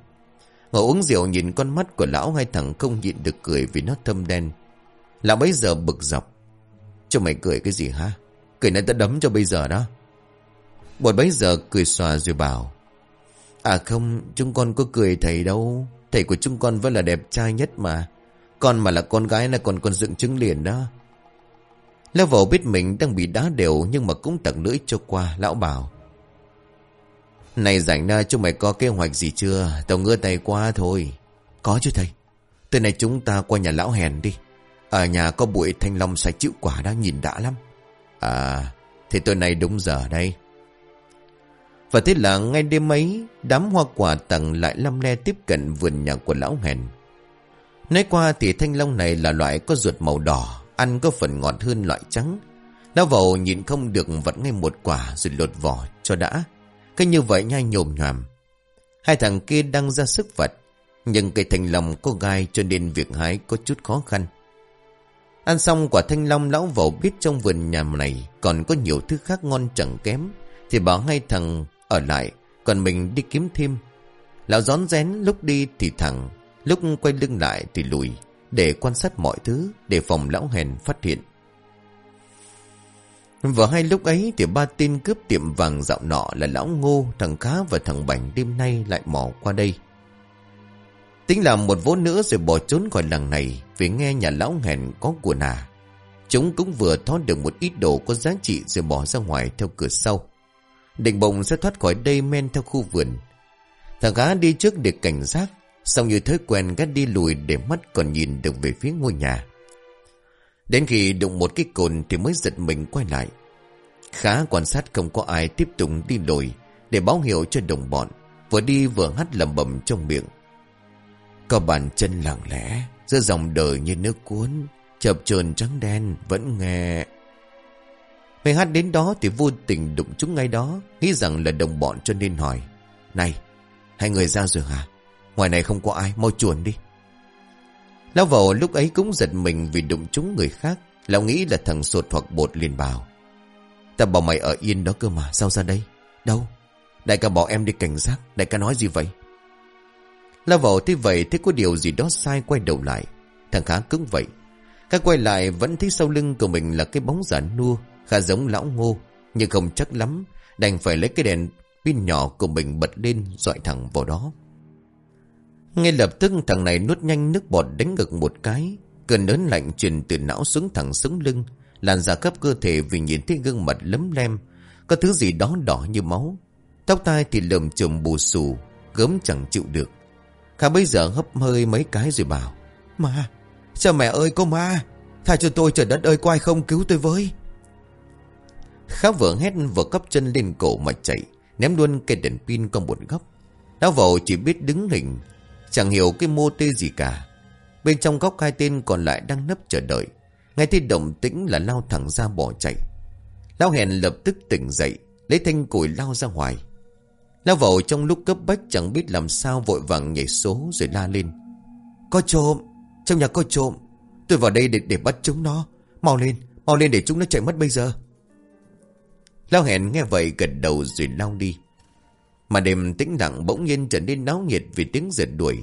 Ngồi uống rượu nhìn con mắt của lão, hai thằng không nhịn được cười vì nó thâm đen. Lão bấy giờ bực dọc. Cho mày cười cái gì hả? Cười này ta đấm cho bây giờ đó. Bột bấy giờ cười xòa rồi bảo. À không, chúng con có cười thầy đâu. Thầy của chúng con vẫn là đẹp trai nhất mà. Con mà là con gái là còn còn dựng chứng liền đó. Lão vẩu biết mình đang bị đá đều nhưng mà cũng tặng lưỡi cho qua. Lão bảo. Này rảnh ra chúng mày có kế hoạch gì chưa? Tao ngơ tay qua thôi. Có chứ thầy. Từ này chúng ta qua nhà lão hèn đi. Ở nhà có bụi thanh long sạch chịu quả đang nhìn đã lắm. À, thì tôi này đúng giờ đây. Và thế là ngay đêm ấy, đám hoa quả tặng lại lâm le tiếp cận vườn nhà của lão hèn. Nói qua thì thanh long này là loại có ruột màu đỏ, ăn có phần ngọt hơn loại trắng. Lão vào nhìn không được vặt ngay một quả rồi lột vỏ cho đã. Cái như vậy nhai nhồm nhòm. Hai thằng kia đang ra sức vật. Nhưng cây thanh long có gai cho nên việc hái có chút khó khăn. Ăn xong quả thanh long lão vào biết trong vườn nhà này còn có nhiều thứ khác ngon chẳng kém. Thì bảo hai thằng ở lại, còn mình đi kiếm thêm. Lão rón rén lúc đi thì thẳng, lúc quay lưng lại thì lùi, để quan sát mọi thứ, để phòng lão hèn phát hiện. Vào hai lúc ấy thì ba tên cướp tiệm vàng dạo nọ là lão ngô, thằng cá và thằng bảnh đêm nay lại mò qua đây. Tính làm một vố nữa rồi bỏ trốn khỏi làng này vì nghe nhà lão hèn có của nà. Chúng cũng vừa thoát được một ít đồ có giá trị rồi bỏ ra ngoài theo cửa sau. Định bụng sẽ thoát khỏi đây men theo khu vườn. Thằng gá đi trước để cảnh giác, xong như thói quen gắt đi lùi để mắt còn nhìn được về phía ngôi nhà. Đến khi đụng một cái cồn thì mới giật mình quay lại. Khá quan sát không có ai tiếp tục đi lùi để báo hiệu cho đồng bọn, vừa đi vừa hắt lầm bầm trong miệng. Có bàn chân lặng lẽ, giữa dòng đời như nước cuốn, chập trồn trắng đen vẫn nghe... Mày hát đến đó thì vô tình đụng chúng ngay đó, Nghĩ rằng là đồng bọn cho nên hỏi, Này, Hai người ra rồi hả? Ngoài này không có ai, mau chuồn đi. Lão vào lúc ấy cũng giật mình Vì đụng chúng người khác. Lão nghĩ là thằng sột hoặc bột liền bảo, Ta bảo mày ở yên đó cơ mà, Sao ra đây? Đâu? Đại ca bảo em đi cảnh giác, Đại ca nói gì vậy? Lão vào thế vậy Thế có điều gì đó sai quay đầu lại. Thằng khá cứng vậy. Các quay lại vẫn thấy sau lưng của mình là cái bóng giả nua khá giống lão ngô, nhưng không chắc lắm, đành phải lấy cái đèn pin nhỏ của mình bật lên dọi thẳng vào đó. Ngay lập tức thằng này nuốt nhanh nước bọt đánh ngực một cái, cơn đớn lạnh truyền từ não xuống thẳng sống lưng, làn ra khắp cơ thể vì nhìn thấy gương mặt lấm lem, có thứ gì đó đỏ như máu. Tóc tai thì lầm chùm bù xù, gớm chẳng chịu được. Khá bây giờ hấp hơi mấy cái rồi bảo, Ma, cha mẹ ơi có ma, tha cho tôi trời đất ơi quay không cứu tôi với. Khá vừa hét vừa cấp chân lên cổ mà chạy Ném luôn cây đèn pin qua một góc. Lão vào chỉ biết đứng hình Chẳng hiểu cái mô tê gì cả. Bên trong góc hai tên còn lại đang nấp chờ đợi. Ngay thấy động tĩnh là lao thẳng ra bỏ chạy. Lão hèn lập tức tỉnh dậy Lấy thanh củi lao ra ngoài. Lão vào trong lúc cấp bách chẳng biết làm sao Vội vàng nhảy số rồi la lên. Có trộm Trong nhà có trộm. Tôi vào đây để, để bắt chúng nó. Mau lên Mau lên để chúng nó chạy mất bây giờ. Lao hẹn nghe vậy gật đầu rồi lao đi. Mà đêm tĩnh lặng bỗng nhiên trở nên náo nhiệt vì tiếng giật đuổi.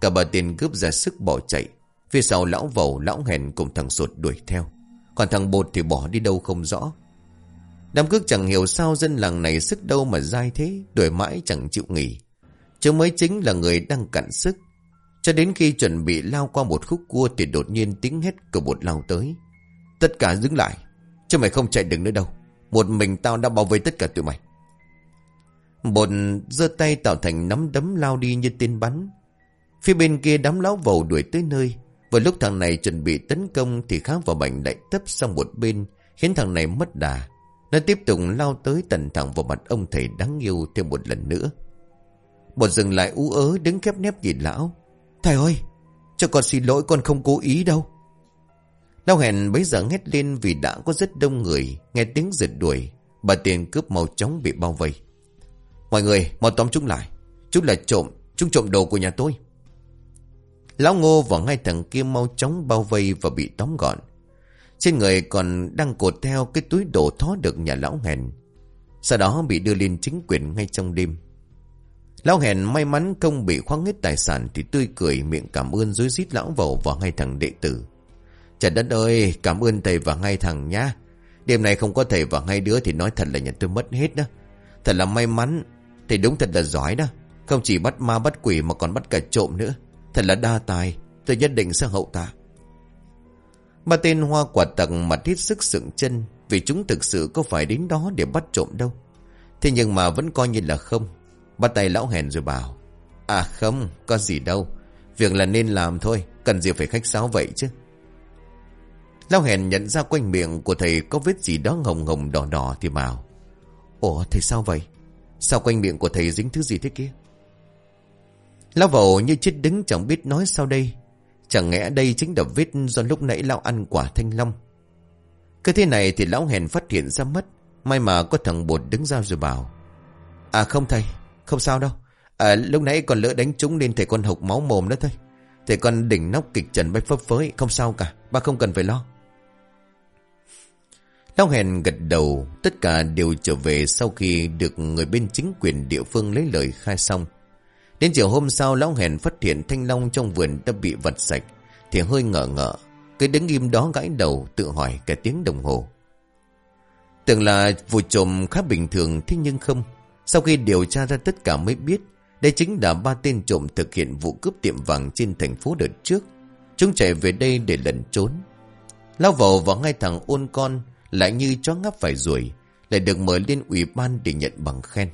Cả bà tiền cướp ra sức bỏ chạy. Phía sau lão vầu, lão hèn cùng thằng sột đuổi theo. Còn thằng bột thì bỏ đi đâu không rõ. Đám cướp chẳng hiểu sao dân làng này sức đâu mà dai thế, đuổi mãi chẳng chịu nghỉ. Chứ mới chính là người đang cạn sức. Cho đến khi chuẩn bị lao qua một khúc cua thì đột nhiên tiếng hét của bột lao tới. Tất cả dừng lại, chứ mày không chạy được nữa đâu. Một mình tao đã bảo vệ tất cả tụi mày. Bột giơ tay tạo thành nắm đấm lao đi như tên bắn. Phía bên kia đám lão vầu đuổi tới nơi. Vừa lúc thằng này chuẩn bị tấn công thì kháng vào bệnh lại tấp sang một bên, khiến thằng này mất đà. Nó tiếp tục lao tới tần thẳng vào mặt ông thầy đáng yêu thêm một lần nữa. Bột dừng lại ú ớ đứng khép nép nhìn lão. Thầy ơi, cho con xin lỗi con không cố ý đâu. Lao hèn bấy giờ hét lên vì đã có rất đông người, nghe tiếng giật đuổi, bà tiền cướp màu chóng bị bao vây. Mọi người, mau tóm chúng lại. Chúng là trộm, chúng trộm đồ của nhà tôi. Lão ngô và ngay thằng kia mau chóng bao vây và bị tóm gọn. Trên người còn đang cột theo cái túi đồ thó được nhà lão hèn. Sau đó bị đưa lên chính quyền ngay trong đêm. Lão hèn may mắn không bị khoáng hết tài sản thì tươi cười miệng cảm ơn dối rít lão vào và hai thằng đệ tử. Trần đất ơi, cảm ơn thầy và ngay thằng nhá. Đêm này không có thầy và ngay đứa thì nói thật là nhà tôi mất hết đó. Thật là may mắn, thầy đúng thật là giỏi đó. Không chỉ bắt ma bắt quỷ mà còn bắt cả trộm nữa. Thật là đa tài, tôi nhất định sẽ hậu tạ. Ba tên hoa quả tặng mặt hết sức sượng chân vì chúng thực sự có phải đến đó để bắt trộm đâu. Thế nhưng mà vẫn coi như là không. Bắt tay lão hèn rồi bảo. À không, có gì đâu. Việc là nên làm thôi, cần gì phải khách sáo vậy chứ. Lão hèn nhận ra quanh miệng của thầy có vết gì đó hồng hồng đỏ đỏ thì bảo. Ủa thầy sao vậy? Sao quanh miệng của thầy dính thứ gì thế kia? Lão vẩu như chết đứng chẳng biết nói sao đây. Chẳng lẽ đây chính là vết do lúc nãy lão ăn quả thanh long. Cứ thế này thì lão hèn phát hiện ra mất. May mà có thằng bột đứng ra rồi bảo. À không thầy, không sao đâu. À lúc nãy còn lỡ đánh trúng nên thầy con hộc máu mồm đó thôi. Thầy con đỉnh nóc kịch trần bách phấp phới, không sao cả, ba không cần phải lo. Lão hèn gật đầu, tất cả đều trở về sau khi được người bên chính quyền địa phương lấy lời khai xong. Đến chiều hôm sau lão hèn phát hiện thanh long trong vườn đã bị vật sạch, thì hơi ngỡ ngỡ. Cái đứng im đó gãi đầu tự hỏi cả tiếng đồng hồ. Tưởng là vụ trộm khá bình thường thế nhưng không. Sau khi điều tra ra tất cả mới biết, đây chính là ba tên trộm thực hiện vụ cướp tiệm vàng trên thành phố đợt trước. Chúng chạy về đây để lẩn trốn. Lao vào và ngay thằng ôn con lại như chó ngắp phải ruồi, lại được mời lên ủy ban để nhận bằng khen.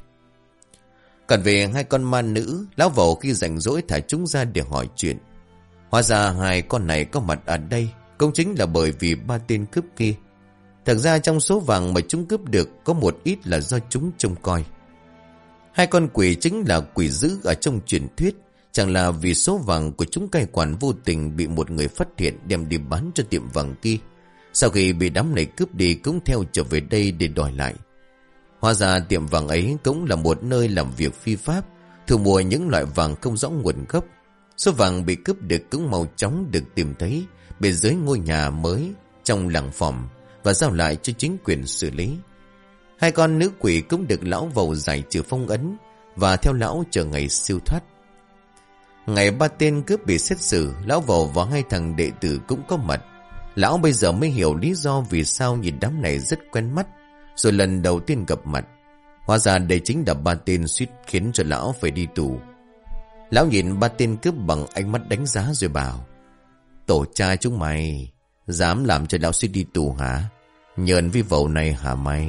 Còn về hai con ma nữ, lão vẩu khi rảnh rỗi thả chúng ra để hỏi chuyện. Hóa ra hai con này có mặt ở đây, cũng chính là bởi vì ba tên cướp kia. Thật ra trong số vàng mà chúng cướp được có một ít là do chúng trông coi. Hai con quỷ chính là quỷ dữ ở trong truyền thuyết, chẳng là vì số vàng của chúng cai quản vô tình bị một người phát hiện đem đi bán cho tiệm vàng kia. Sau khi bị đám này cướp đi cũng theo trở về đây để đòi lại. Hóa ra tiệm vàng ấy cũng là một nơi làm việc phi pháp, thường mua những loại vàng không rõ nguồn gốc. Số vàng bị cướp được cũng màu chóng được tìm thấy bên dưới ngôi nhà mới trong làng phòng và giao lại cho chính quyền xử lý. Hai con nữ quỷ cũng được lão vầu giải trừ phong ấn và theo lão chờ ngày siêu thoát. Ngày ba tên cướp bị xét xử, lão vầu và hai thằng đệ tử cũng có mặt. Lão bây giờ mới hiểu lý do vì sao nhìn đám này rất quen mắt, rồi lần đầu tiên gặp mặt. Hóa ra đây chính là ba tên suýt khiến cho lão phải đi tù. Lão nhìn ba tên cướp bằng ánh mắt đánh giá rồi bảo. Tổ cha chúng mày, dám làm cho lão suýt đi tù hả? Nhờn với vầu này hả mày?